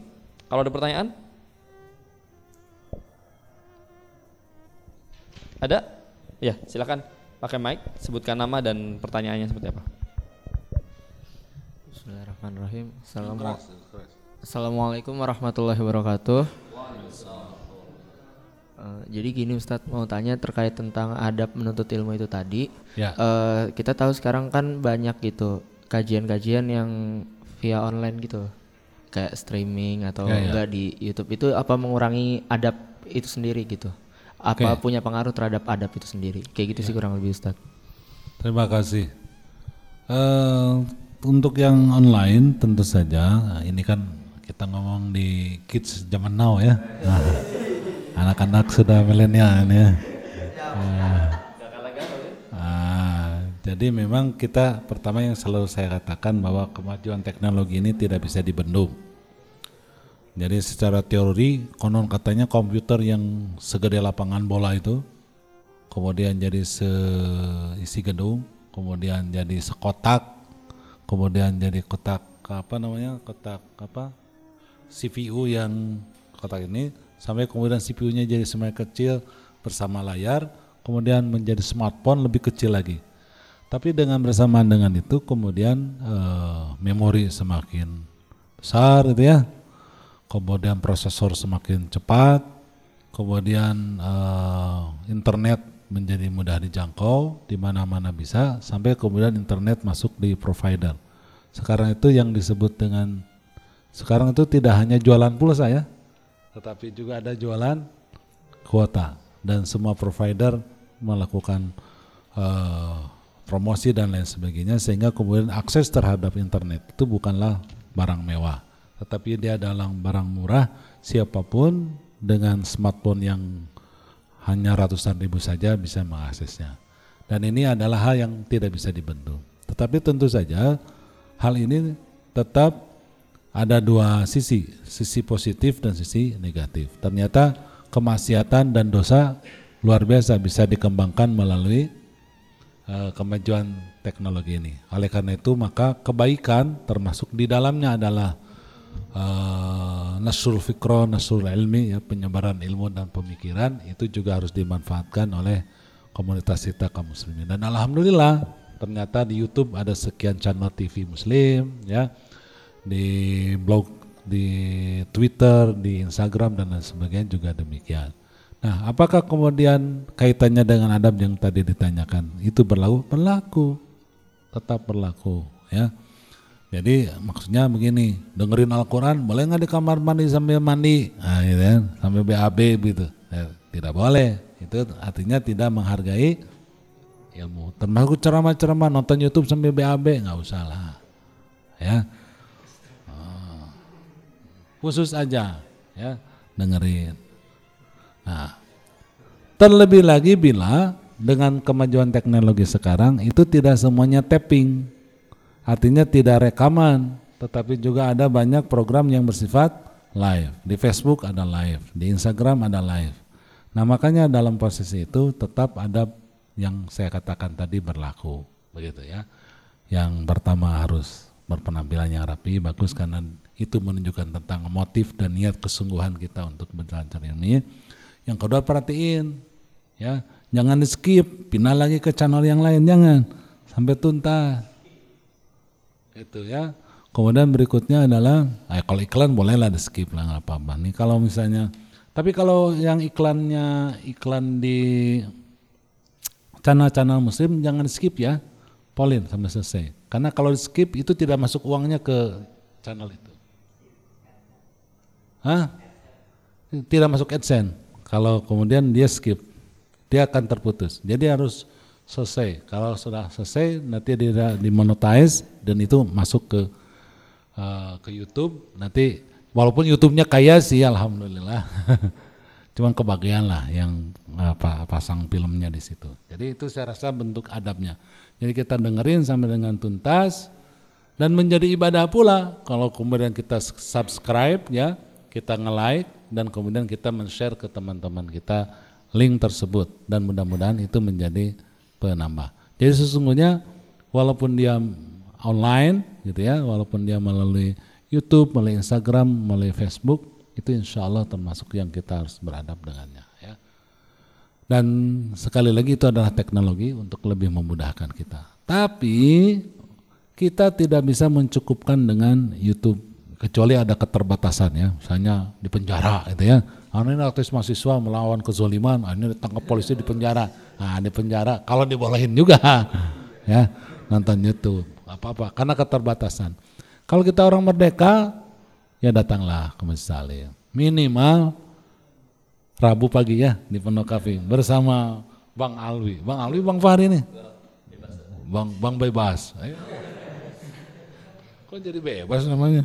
kalau ada pertanyaan ada ya silakan pakai mic sebutkan nama dan pertanyaannya seperti apa Bismillahirrahmanirrahim. Assalamu- Assalamualaikum warahmatullahi wabarakatuh. Eh, jadi gini Ustadz mau tanya terkait tentang adab menuntut ilmu itu tadi. Ya. Eh, kita tahu sekarang kan banyak gitu kajian-kajian yang via online gitu, kayak streaming atau Ya, ya. enggak di YouTube itu apa mengurangi adab itu sendiri gitu? Apa Oke. punya pengaruh terhadap adab itu sendiri? Kayak gitu sih kurang lebih Ustadz. Terima kasih. Eh, untuk yang online tentu saja nah, ini kan kita ngomong di kids zaman now ya. Nah, anak-anak sudah milenial ini ya. Eh, ah, jadi memang kita pertama yang selalu saya katakan bahwa kemajuan teknologi ini tidak bisa dibendung. Jadi secara teori konon katanya komputer yang segede lapangan bola itu kemudian jadi seisi gedung, kemudian jadi sekotak, kemudian jadi kotak apa namanya kotak apa CPU yang kotak ini sampai kemudian CPU-nya jadi semakin kecil bersama layar, kemudian menjadi smartphone lebih kecil lagi. Tapi dengan bersamaan dengan itu kemudian eh, memori semakin besar gitu ya, kemudian prosesor semakin cepat, kemudian eh, internet menjadi mudah dijangkau di mana-mana bisa sampai kemudian internet masuk di provider. Sekarang itu yang disebut dengan sekarang itu tidak hanya jualan pulsa ya, tetapi juga ada jualan kuota. Dan semua provider melakukan eh, promosi dan lain sebagainya sehingga kemudian akses terhadap internet itu bukanlah barang mewah, tetapi dia adalah barang murah siapa pun dengan smartphone yang hanya ratusan ribu saja bisa mengaksesnya. Dan ini adalah hal yang tidak bisa dibendung. Tetapi tentu saja hal ini tetap ada dua sisi, sisi positif dan sisi negatif. Ternyata kemaksiatan dan dosa luar biasa bisa dikembangkan melalui eh, kemajuan teknologi ini. Oleh karena itu maka kebaikan termasuk di dalamnya adalah uh, nasrul fikro, nasrul ilmi ya penyebaran ilmu dan pemikiran itu juga harus dimanfaatkan oleh komunitas kita kaum muslimin. Dan alhamdulillah ternyata di YouTube ada sekian channel TV muslim ya di blog di Twitter di Instagram dan lain sebagainya juga demikian. Nah apakah kemudian kaitannya dengan adab yang tadi ditanyakan? Itu berlaku? Berlaku. Tetap berlaku ya jadi maksudnya begini, dengerin Al-Quran boleh nggak di kamar mandi sambil mandi? Nah, gitu kan, sambil BAB gitu. Ya, tidak boleh. Itu artinya tidak menghargai ilmu. Termasuk ceramah-ceramah nonton YouTube sambil BAB nggak usah lah. Ya, Ah. khusus aja ya dengerin. Nah, terlebih lagi bila dengan kemajuan teknologi sekarang itu tidak semuanya tapping. Artinya tidak rekaman, tetapi juga ada banyak program yang bersifat live. Di Facebook ada live, di Instagram ada live. Nah, makanya dalam posisi itu tetap ada yang saya katakan tadi berlaku, begitu ya. Yang pertama harus berpenampilan yang rapi, bagus karena itu menunjukkan tentang motif dan niat kesungguhan kita untuk berselancar ini. Yang kedua perhatiin, ya jangan di skip, pindah lagi ke channel yang lain, jangan sampai tuntas. Itu ya. Kemudian berikutnya adalah, eh, kalau iklan bolehlah di skip lah nggak apa-apa. Nih kalau misalnya, tapi kalau yang iklannya iklan di channel-channel muslim jangan skip ya, Polin sampai selesai. Karena kalau di skip itu tidak masuk uangnya ke channel itu. Hah? Tidak masuk AdSense. Kalau kemudian dia skip, dia akan terputus. Jadi harus selesai. Kalau sudah selesai nanti dia dimonetize dan itu masuk ke uh, ke YouTube. Nanti walaupun YouTube-nya kaya sih, alhamdulillah. Cuman kebagian lah yang apa pasang filmnya di situ. Jadi itu saya rasa bentuk adabnya. Jadi kita dengerin sampai dengan tuntas dan menjadi ibadah pula kalau kemudian kita subscribe ya, kita nge-like dan kemudian kita men-share ke teman-teman kita link tersebut dan mudah-mudahan itu menjadi penambah. Jadi sesungguhnya walaupun dia online gitu ya, walaupun dia melalui YouTube, melalui Instagram, melalui Facebook, itu insya Allah termasuk yang kita harus beradab dengannya. Ya. Dan sekali lagi itu adalah teknologi untuk lebih memudahkan kita. Tapi kita tidak bisa mencukupkan dengan YouTube kecuali ada keterbatasan ya, misalnya di penjara gitu ya. Ah, ini aktivis mahasiswa melawan kezoliman, ini ditangkap polisi di penjara. Nah, di penjara kalau dibolehin juga ya nonton YouTube apa-apa karena keterbatasan. Kalau kita orang merdeka ya datanglah ke Masjid Salim. Minimal Rabu pagi ya di Pondok Cafe bersama Bang Alwi. Bang Alwi, Bang Fahri nih. Bang Bang bebas. Ayo. Kok jadi bebas namanya?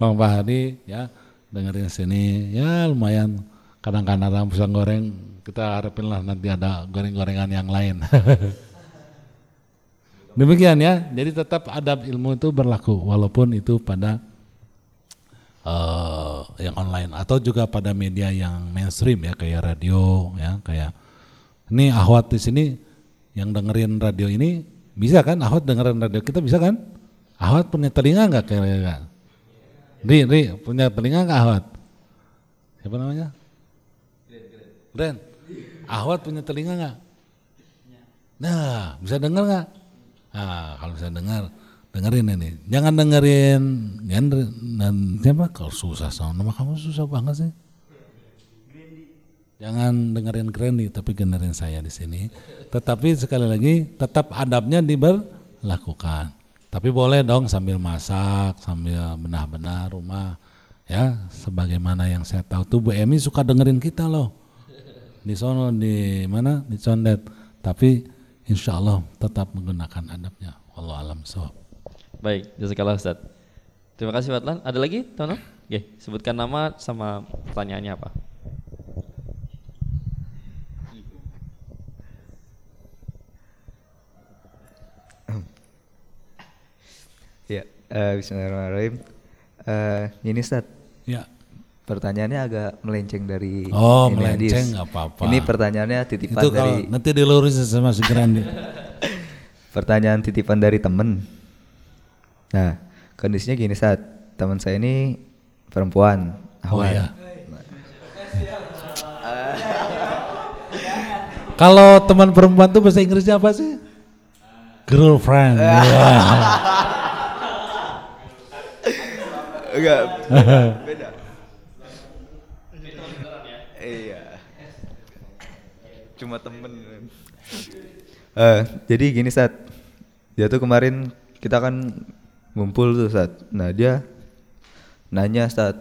Bang Fahri ya dengerin sini. Ya lumayan. Kadang-kadang pisang goreng kita harapin lah nanti ada goreng-gorengan yang lain. Demikian ya, jadi tetap adab ilmu itu berlaku walaupun itu pada uh, yang online atau juga pada media yang mainstream ya kayak radio ya kayak ini Ahwat di sini yang dengerin radio ini bisa kan? Ahwat dengerin radio kita bisa kan? Ahwat punya telinga nggak kayak Ri, Ri punya telinga nggak Ahwat? Siapa namanya? Ren. Ahwat punya telinga nggak? Nah bisa dengar nggak? Nah kalau bisa dengar dengerin ini. Jangan dengerin genre dan siapa? Kalau susah sama nama kamu susah banget sih. Jangan dengerin Grandy tapi dengerin saya di sini. Tetapi sekali lagi tetap adabnya diberlakukan tapi boleh dong sambil masak sambil benar-benar rumah ya sebagaimana yang saya tahu tuh Bu Emi suka dengerin kita loh di sono di mana di Condet tapi insya Allah tetap menggunakan adabnya Allah alam soal Baik, jazakallah Ustaz. Terima kasih Fatlan. Ada lagi, teman-teman? Oke, sebutkan nama sama pertanyaannya apa. Ya, uh, Bismillahirrahmanirrahim. Uh, ini Ustaz, ya pertanyaannya agak melenceng dari Oh, ini melenceng hadis. nggak apa-apa. Ini pertanyaannya titipan itu dari nanti dilurusin sama si Grandi pertanyaan titipan dari temen. Nah, kondisinya gini saat teman saya ini perempuan. oh awal. ya kalau teman perempuan tuh bahasa Inggrisnya apa sih girlfriend ya. Enggak. Beda. Iya. Cuma temen. Eh, jadi gini saat dia tuh kemarin kita kan ngumpul tuh saat. Nah dia nanya saat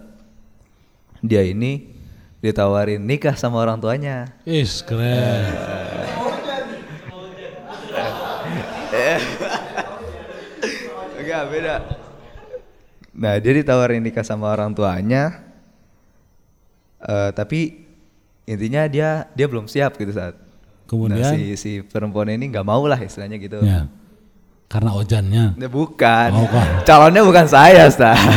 dia ini ditawarin nikah sama orang tuanya. Is keren Enggak Nah dia ditawarin nikah sama orang tuanya, eh tapi intinya dia dia belum siap gitu saat. Kemudian Nah, si si perempuan ini nggak mau lah istilahnya gitu. ya. Karena ojannya. Ya, bukan. Oh, bukan. Calonnya bukan saya, Ustaz.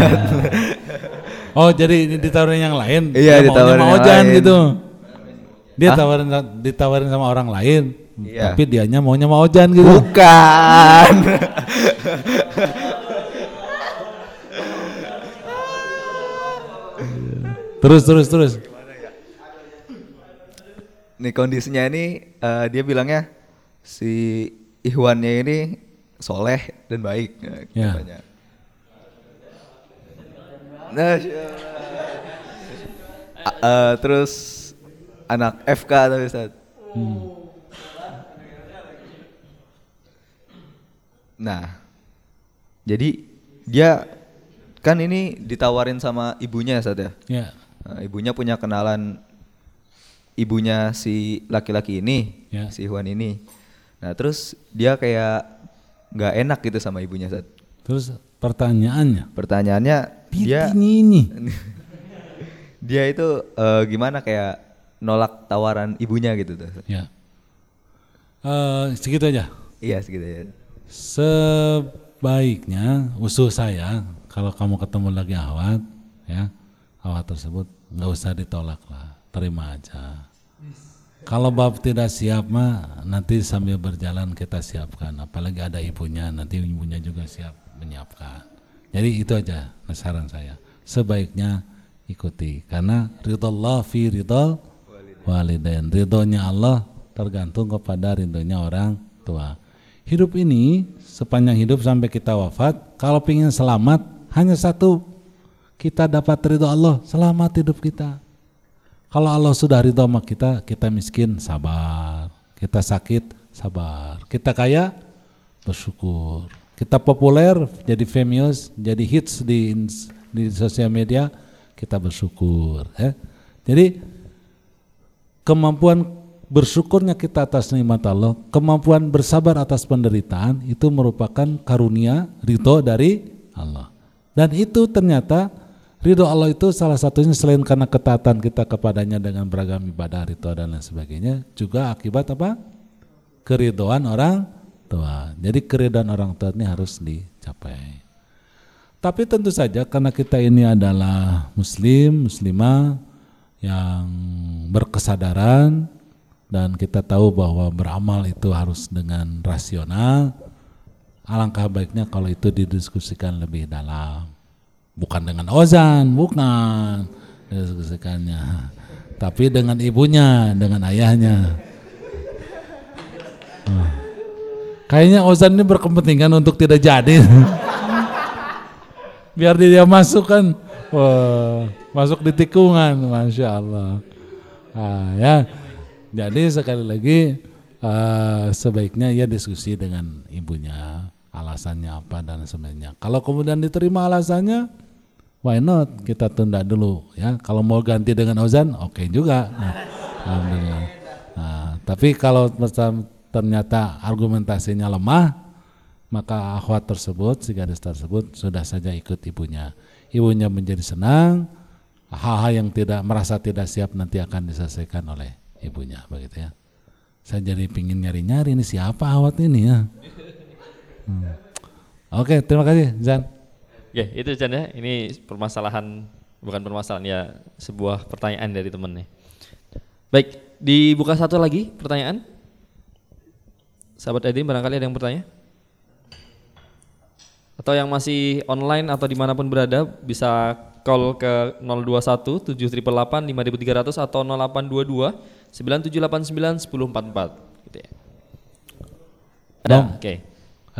Oh, jadi ditawarin yang lain. Iya, Dia ditawarin sama yang Ojan lain. gitu. Dia Hah? tawarin ditawarin sama orang lain. Iya. Tapi dianya maunya sama Ojan gitu. bukan. Terus terus terus. Nih kondisinya ini eh, dia bilangnya si Ikhwannya ini soleh dan baik Ya. katanya. Nah, eh, terus anak FK tapi Ustaz. Nah, jadi dia kan ini ditawarin sama ibunya Ustaz ya. Ya. Nah, ibunya punya kenalan ibunya si laki-laki ini, Ya. si Ikhwan ini. Nah, terus dia kayak nggak enak gitu sama ibunya Ustaz. Terus pertanyaannya. Pertanyaannya dia Pitinya ini. dia itu eh, gimana kayak nolak tawaran ibunya gitu tuh. Ya. Eh, segitu aja. Iya segitu ya. Sebaiknya usul saya kalau kamu ketemu lagi awat ya awat tersebut nggak usah ditolak lah terima aja. Kalau bab tidak siap mah nanti sambil berjalan kita siapkan apalagi ada ibunya nanti ibunya juga siap menyiapkan. Jadi itu aja saran saya. Sebaiknya ikuti karena ridho Allah fi ridho walidain. Ridhonya Allah tergantung kepada ridhonya orang tua. Hidup ini sepanjang hidup sampai kita wafat, kalau ingin selamat hanya satu, kita dapat ridho Allah, selamat hidup kita. Kalau Allah sudah ridho sama kita, kita miskin, sabar. Kita sakit, sabar. Kita kaya, bersyukur. Kita populer, jadi famous, jadi hits di di sosial media, kita bersyukur. Ya. Jadi kemampuan bersyukurnya kita atas nikmat Allah, kemampuan bersabar atas penderitaan itu merupakan karunia ridho dari Allah. Dan itu ternyata ridho Allah itu salah satunya selain karena ketaatan kita kepadanya dengan beragam ibadah, ritual dan lain sebagainya, juga akibat apa? Keridoan orang tua. Jadi keridoan orang tua ini harus dicapai. Tapi tentu saja karena kita ini adalah muslim, muslimah yang berkesadaran dan kita tahu bahwa beramal itu harus dengan rasional. Alangkah baiknya kalau itu didiskusikan lebih dalam. Bukan dengan ozan, bukan didiskusikannya. Tapi dengan ibunya, dengan ayahnya. Ah. Kayaknya ozan ini berkepentingan untuk tidak jadi. Biar dia masuk kan, masuk di tikungan, masya Allah. Ah, ya, jadi sekali lagi eh, sebaiknya ya diskusi dengan ibunya, alasannya apa dan sebagainya. Kalau kemudian diterima alasannya, why not kita tunda dulu ya. Kalau mau ganti dengan ozan, oke juga. Nah. Nah, tapi kalau ternyata argumentasinya lemah, maka akhwat tersebut, si gadis tersebut sudah saja ikut ibunya. Ibunya menjadi senang, hal-hal yang tidak merasa tidak siap nanti akan diselesaikan oleh ibunya, begitu ya. Saya jadi pingin nyari-nyari ini siapa awat ini ya. Hmm. Oke, terima kasih Zan. Oke, itu Chan ya. Ini permasalahan bukan permasalahan ya, sebuah pertanyaan dari temen nih. Baik, dibuka satu lagi pertanyaan. Sahabat Edi, barangkali ada yang bertanya? Atau yang masih online atau di mana pun berada bisa call ke 021 7888 5300 atau 0822 9789 1044 gitu ya. Ada, oke.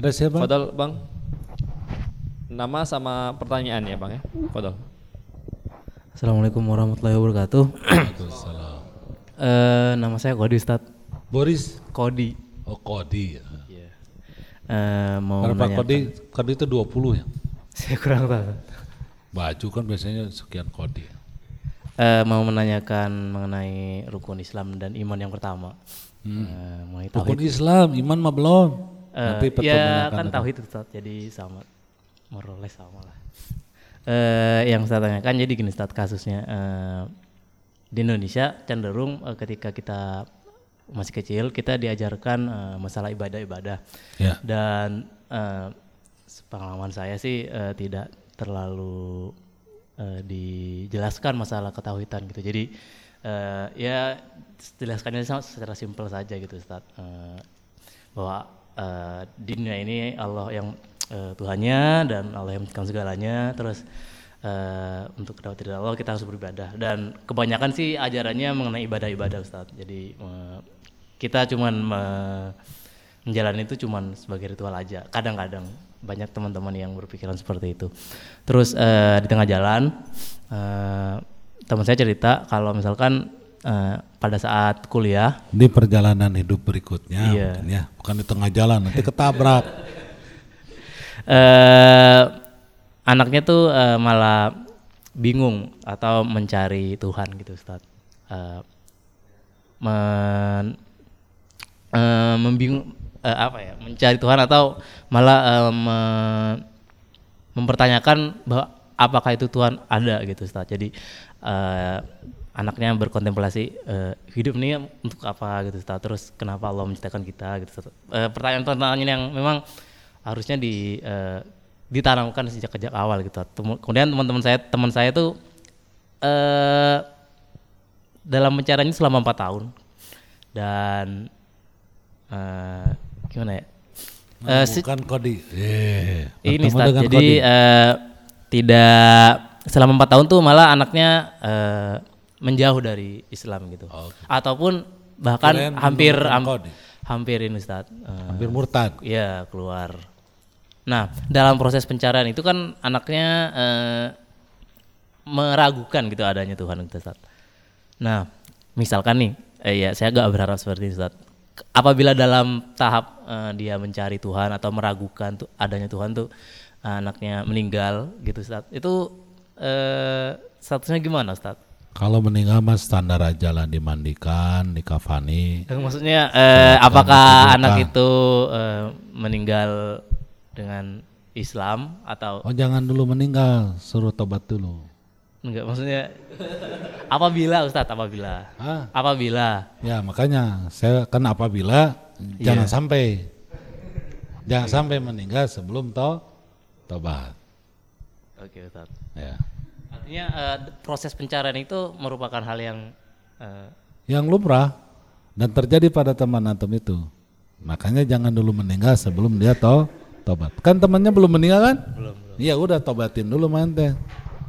Ada siapa? Fadal Bang. Nama sama pertanyaan ya Bang ya. Fadal. Assalamualaikum warahmatullahi wabarakatuh. Waalaikumsalam. Eh, nama saya Kodi Ustad. Boris. Kodi. Oh Kodi. Eh, mau Berapa menanyakan- Kodi? Kodi itu 20 ya. Saya kurang tahu. Baju kan biasanya sekian Kodi. Eh, mau menanyakan mengenai rukun Islam dan iman yang pertama. Eh, mengenai Rukun. Islam, iman mah belum. Nanti ya kan tauhid Ustaz, jadi sama Moroles sama lah. Eh, yang saya tanyakan jadi gini Ustaz kasusnya eh, di Indonesia cenderung eh, ketika kita masih kecil kita diajarkan eh, masalah ibadah-ibadah Ya. dan eh, pengalaman saya sih eh, tidak terlalu eh, dijelaskan masalah ketauhidan gitu jadi eh, ya jelaskannya secara simpel saja gitu Ustaz Eh, bahwa eh, di dunia ini Allah yang eh, Tuhannya dan Allah yang menciptakan segalanya. Terus eh, untuk kedapatan dari Allah kita harus beribadah. Dan kebanyakan sih ajarannya mengenai ibadah-ibadah Ustaz. Jadi eh, kita cuman me- menjalani itu cuman sebagai ritual aja. Kadang-kadang banyak teman-teman yang berpikiran seperti itu. Terus eh, di tengah jalan eh, teman saya cerita kalau misalkan eh, pada saat kuliah Di perjalanan hidup berikutnya Iya. mungkin ya, bukan di tengah jalan nanti ketabrak. eh anaknya tuh eh, malah bingung atau mencari Tuhan gitu Ustaz. Eh, men, eh, membingung eh, apa ya mencari Tuhan atau malah eh, me- mempertanyakan bahwa apakah itu Tuhan ada gitu Ustaz. Jadi eh, anaknya berkontemplasi eh, hidup ini untuk apa gitu. Terus kenapa Allah menciptakan kita gitu Ustaz. Eh, pertanyaan-pertanyaan yang memang harusnya di eh, ditanamkan sejak sejak awal gitu. Kemudian teman-teman saya teman saya tuh eh dalam mencarinya selama empat tahun dan eh gimana ya? Bukan kodi. Eh, ini dengan jadi kodi. eh, tidak selama empat tahun tuh malah anaknya eh, menjauh dari Islam gitu, ataupun bahkan Kirain hampir menemukan ham- kode. hampir ini Ustaz, eh, hampir murtad. ya keluar. Nah dalam proses pencarian itu kan anaknya eh, meragukan gitu adanya Tuhan Ustaz. Nah misalkan nih, eh, ya saya agak berharap seperti ini Ustaz. Apabila dalam tahap eh, dia mencari Tuhan atau meragukan tuh adanya Tuhan tuh anaknya meninggal gitu Ustaz. Itu eh, statusnya gimana Ustaz? Kalau meninggal mas standar aja lah dimandikan, dikafani. Eh, Maksudnya eh, apakah anak itu eh, meninggal dengan Islam atau Oh jangan dulu meninggal, suruh tobat dulu. enggak? Maksudnya apabila Ustadz apabila Ah, apabila ya makanya saya kan apabila Iya. jangan sampai jangan sampai meninggal sebelum to tobat. oke Ustadz. Ya. Artinya eh, proses pencarian itu merupakan hal yang eh, Yang lumrah dan terjadi pada teman antum itu. Makanya jangan dulu meninggal sebelum dia to tobat. Kan temannya belum meninggal kan? Belum. Iya udah tobatin dulu mante.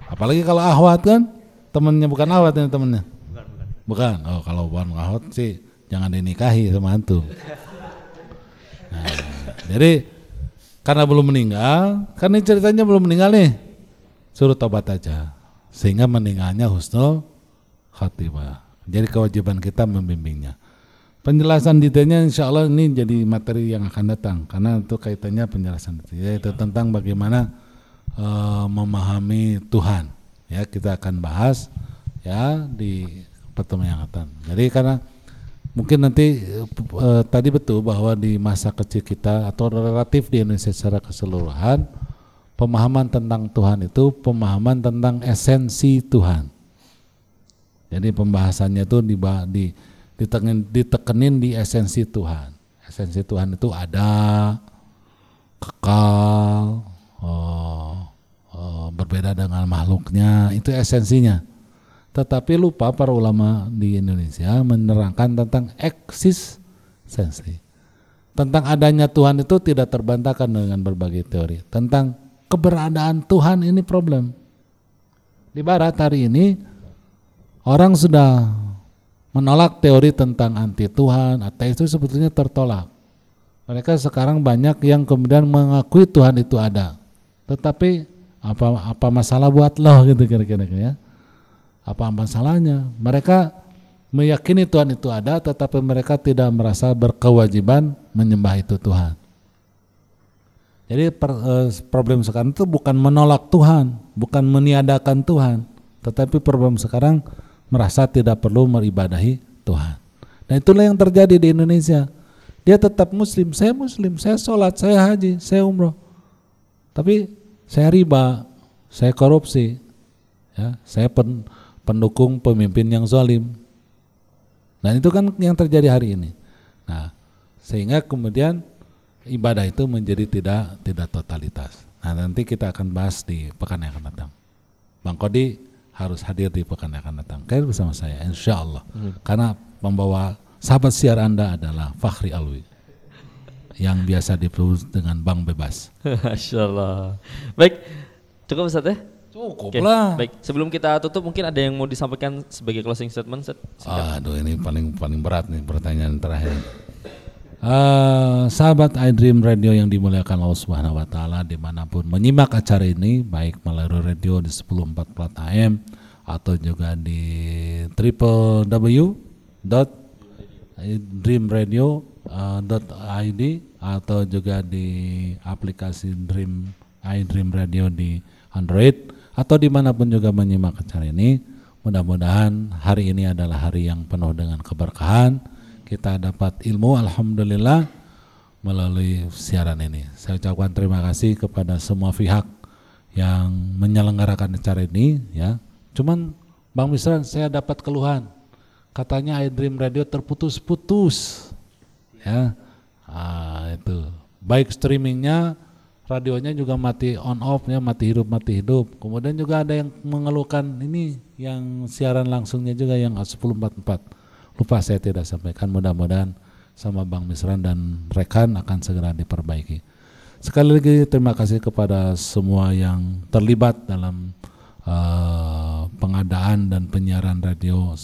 Apalagi kalau ahwat kan, temennya bukan ahwat ini temennya. Bukan, bukan. Bukan. Oh kalau bukan ahwat sih jangan dinikahi sama antum. Nah, jadi karena belum meninggal, kan ini ceritanya belum meninggal nih, suruh tobat aja, sehingga meninggalnya husnul khatimah. Jadi kewajiban kita membimbingnya. Penjelasan detailnya insya Allah ini jadi materi yang akan datang karena itu kaitannya penjelasan detail yaitu tentang bagaimana eh, memahami Tuhan. Ya kita akan bahas ya di pertemuan yang akan. Jadi karena mungkin nanti eh, tadi betul bahwa di masa kecil kita atau relatif di Indonesia secara keseluruhan pemahaman tentang Tuhan itu pemahaman tentang esensi Tuhan. Jadi pembahasannya itu di, di ditekenin, ditekenin di esensi Tuhan. Esensi Tuhan itu ada, kekal, oh, oh, berbeda dengan makhluknya, itu esensinya. Tetapi lupa para ulama di Indonesia menerangkan tentang eksistensi. Tentang adanya Tuhan itu tidak terbantahkan dengan berbagai teori. Tentang keberadaan Tuhan ini problem. Di barat hari ini orang sudah menolak teori tentang anti Tuhan, ateis itu sebetulnya tertolak. Mereka sekarang banyak yang kemudian mengakui Tuhan itu ada. Tetapi apa apa masalah buat lo gitu kira-kira ya? Apa masalahnya? Mereka meyakini Tuhan itu ada tetapi mereka tidak merasa berkewajiban menyembah itu Tuhan. Jadi per- eh, problem sekarang itu bukan menolak Tuhan, bukan meniadakan Tuhan, tetapi problem sekarang merasa tidak perlu meribadahi Tuhan. Dan itulah yang terjadi di Indonesia. Dia tetap muslim, saya muslim, saya sholat, saya haji, saya umroh. Tapi saya riba, saya korupsi, ya, saya pen- pendukung pemimpin yang zalim. Dan itu kan yang terjadi hari ini. Nah, sehingga kemudian ibadah itu menjadi tidak tidak totalitas. Nah, nanti kita akan bahas di pekan yang akan datang. Bang Kodi harus hadir di pekan yang akan datang. Kalian bersama saya, insya Allah. Karena membawa sahabat siar Anda adalah Fakhri Alwi yang biasa disebut dengan Bang Bebas. Masya Allah. Baik, cukup Ustaz ya? Cukup Oke, lah. Baik, sebelum kita tutup mungkin ada yang mau disampaikan sebagai closing statement Ustaz? Aduh ini paling paling berat nih pertanyaan terakhir. Eh, sahabat iDream Radio yang dimuliakan Allah Subhanahu Wa Taala di mana pun menyimak acara ini baik melalui radio di 1044 AM atau juga di www.dreamradio.id atau juga di aplikasi Dream iDream Radio di Android atau di mana pun juga menyimak acara ini. Mudah-mudahan hari ini adalah hari yang penuh dengan keberkahan kita dapat ilmu alhamdulillah melalui siaran ini. Saya ucapkan terima kasih kepada semua pihak yang menyelenggarakan acara ini ya. Cuman Bang Misran saya dapat keluhan. Katanya iDream Radio terputus-putus. Ya. Ah, itu. Baik streamingnya, radionya juga mati on off ya, mati hidup mati hidup. Kemudian juga ada yang mengeluhkan ini yang siaran langsungnya juga yang 1044 lupa saya tidak sampaikan mudah-mudahan sama Bang Misran dan rekan akan segera diperbaiki. Sekali lagi terima kasih kepada semua yang terlibat dalam uh, pengadaan dan penyiaran radio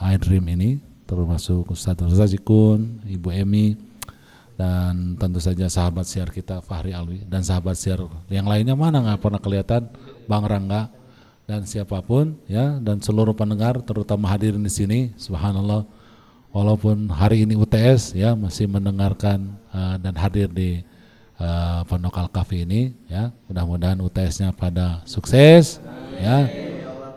iDream ini termasuk Ustadz Razikun, Ibu Emi dan tentu saja sahabat siar kita Fahri Alwi dan sahabat siar yang lainnya mana nggak pernah kelihatan Bang Rangga dan siapa pun ya dan seluruh pendengar terutama hadirin di sini subhanallah walaupun hari ini UTS ya masih mendengarkan uh, dan hadir di uh, Pondok Al Kafi ini ya mudah-mudahan UTS-nya pada sukses ya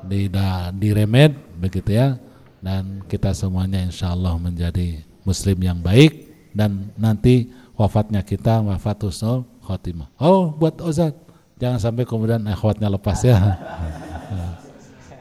di da, di remed begitu ya. Dan kita semuanya insya Allah menjadi muslim yang baik dan nanti wafatnya kita wafat husnul khotimah. Oh buat Ozat jangan sampai kemudian akhwatnya lepas ya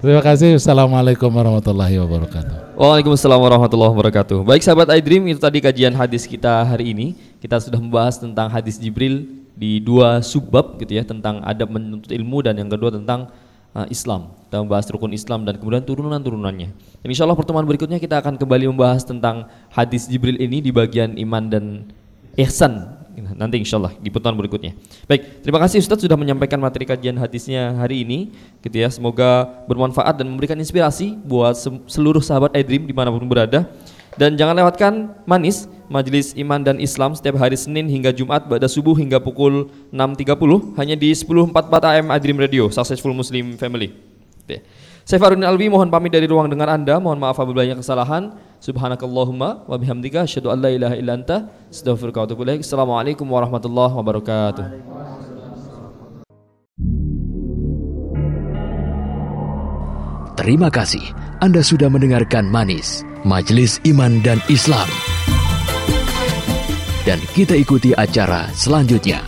Terima kasih. Assalamualaikum warahmatullahi wabarakatuh. Waalaikumsalam warahmatullahi wabarakatuh. Baik sahabat iDream, itu tadi kajian hadis kita hari ini. Kita sudah membahas tentang hadis Jibril di dua subbab gitu ya, tentang adab menuntut ilmu dan yang kedua tentang uh, Islam. Kita membahas rukun Islam dan kemudian turunan-turunannya. Dan insya Allah pertemuan berikutnya kita akan kembali membahas tentang hadis Jibril ini di bagian iman dan ihsan nanti insya Allah di pertemuan berikutnya. Baik, terima kasih Ustadz sudah menyampaikan materi kajian hadisnya hari ini, gitu ya. Semoga bermanfaat dan memberikan inspirasi buat seluruh sahabat iDream di mana pun berada. Dan jangan lewatkan manis Majelis Iman dan Islam setiap hari Senin hingga Jumat pada subuh hingga pukul 6.30 hanya di 10.44 AM iDream Radio Successful Muslim Family. Gitu ya. Saya Farudin Alwi mohon pamit dari ruang dengar Anda. Mohon maaf apabila kesalahan. Subhanakallahumma wa bihamdika asyhadu an la ilaha illa anta astaghfiruka wa atubu ilaik. Assalamualaikum warahmatullahi wabarakatuh. Terima kasih Anda sudah mendengarkan Manis, Majelis Iman dan Islam. Dan kita ikuti acara selanjutnya.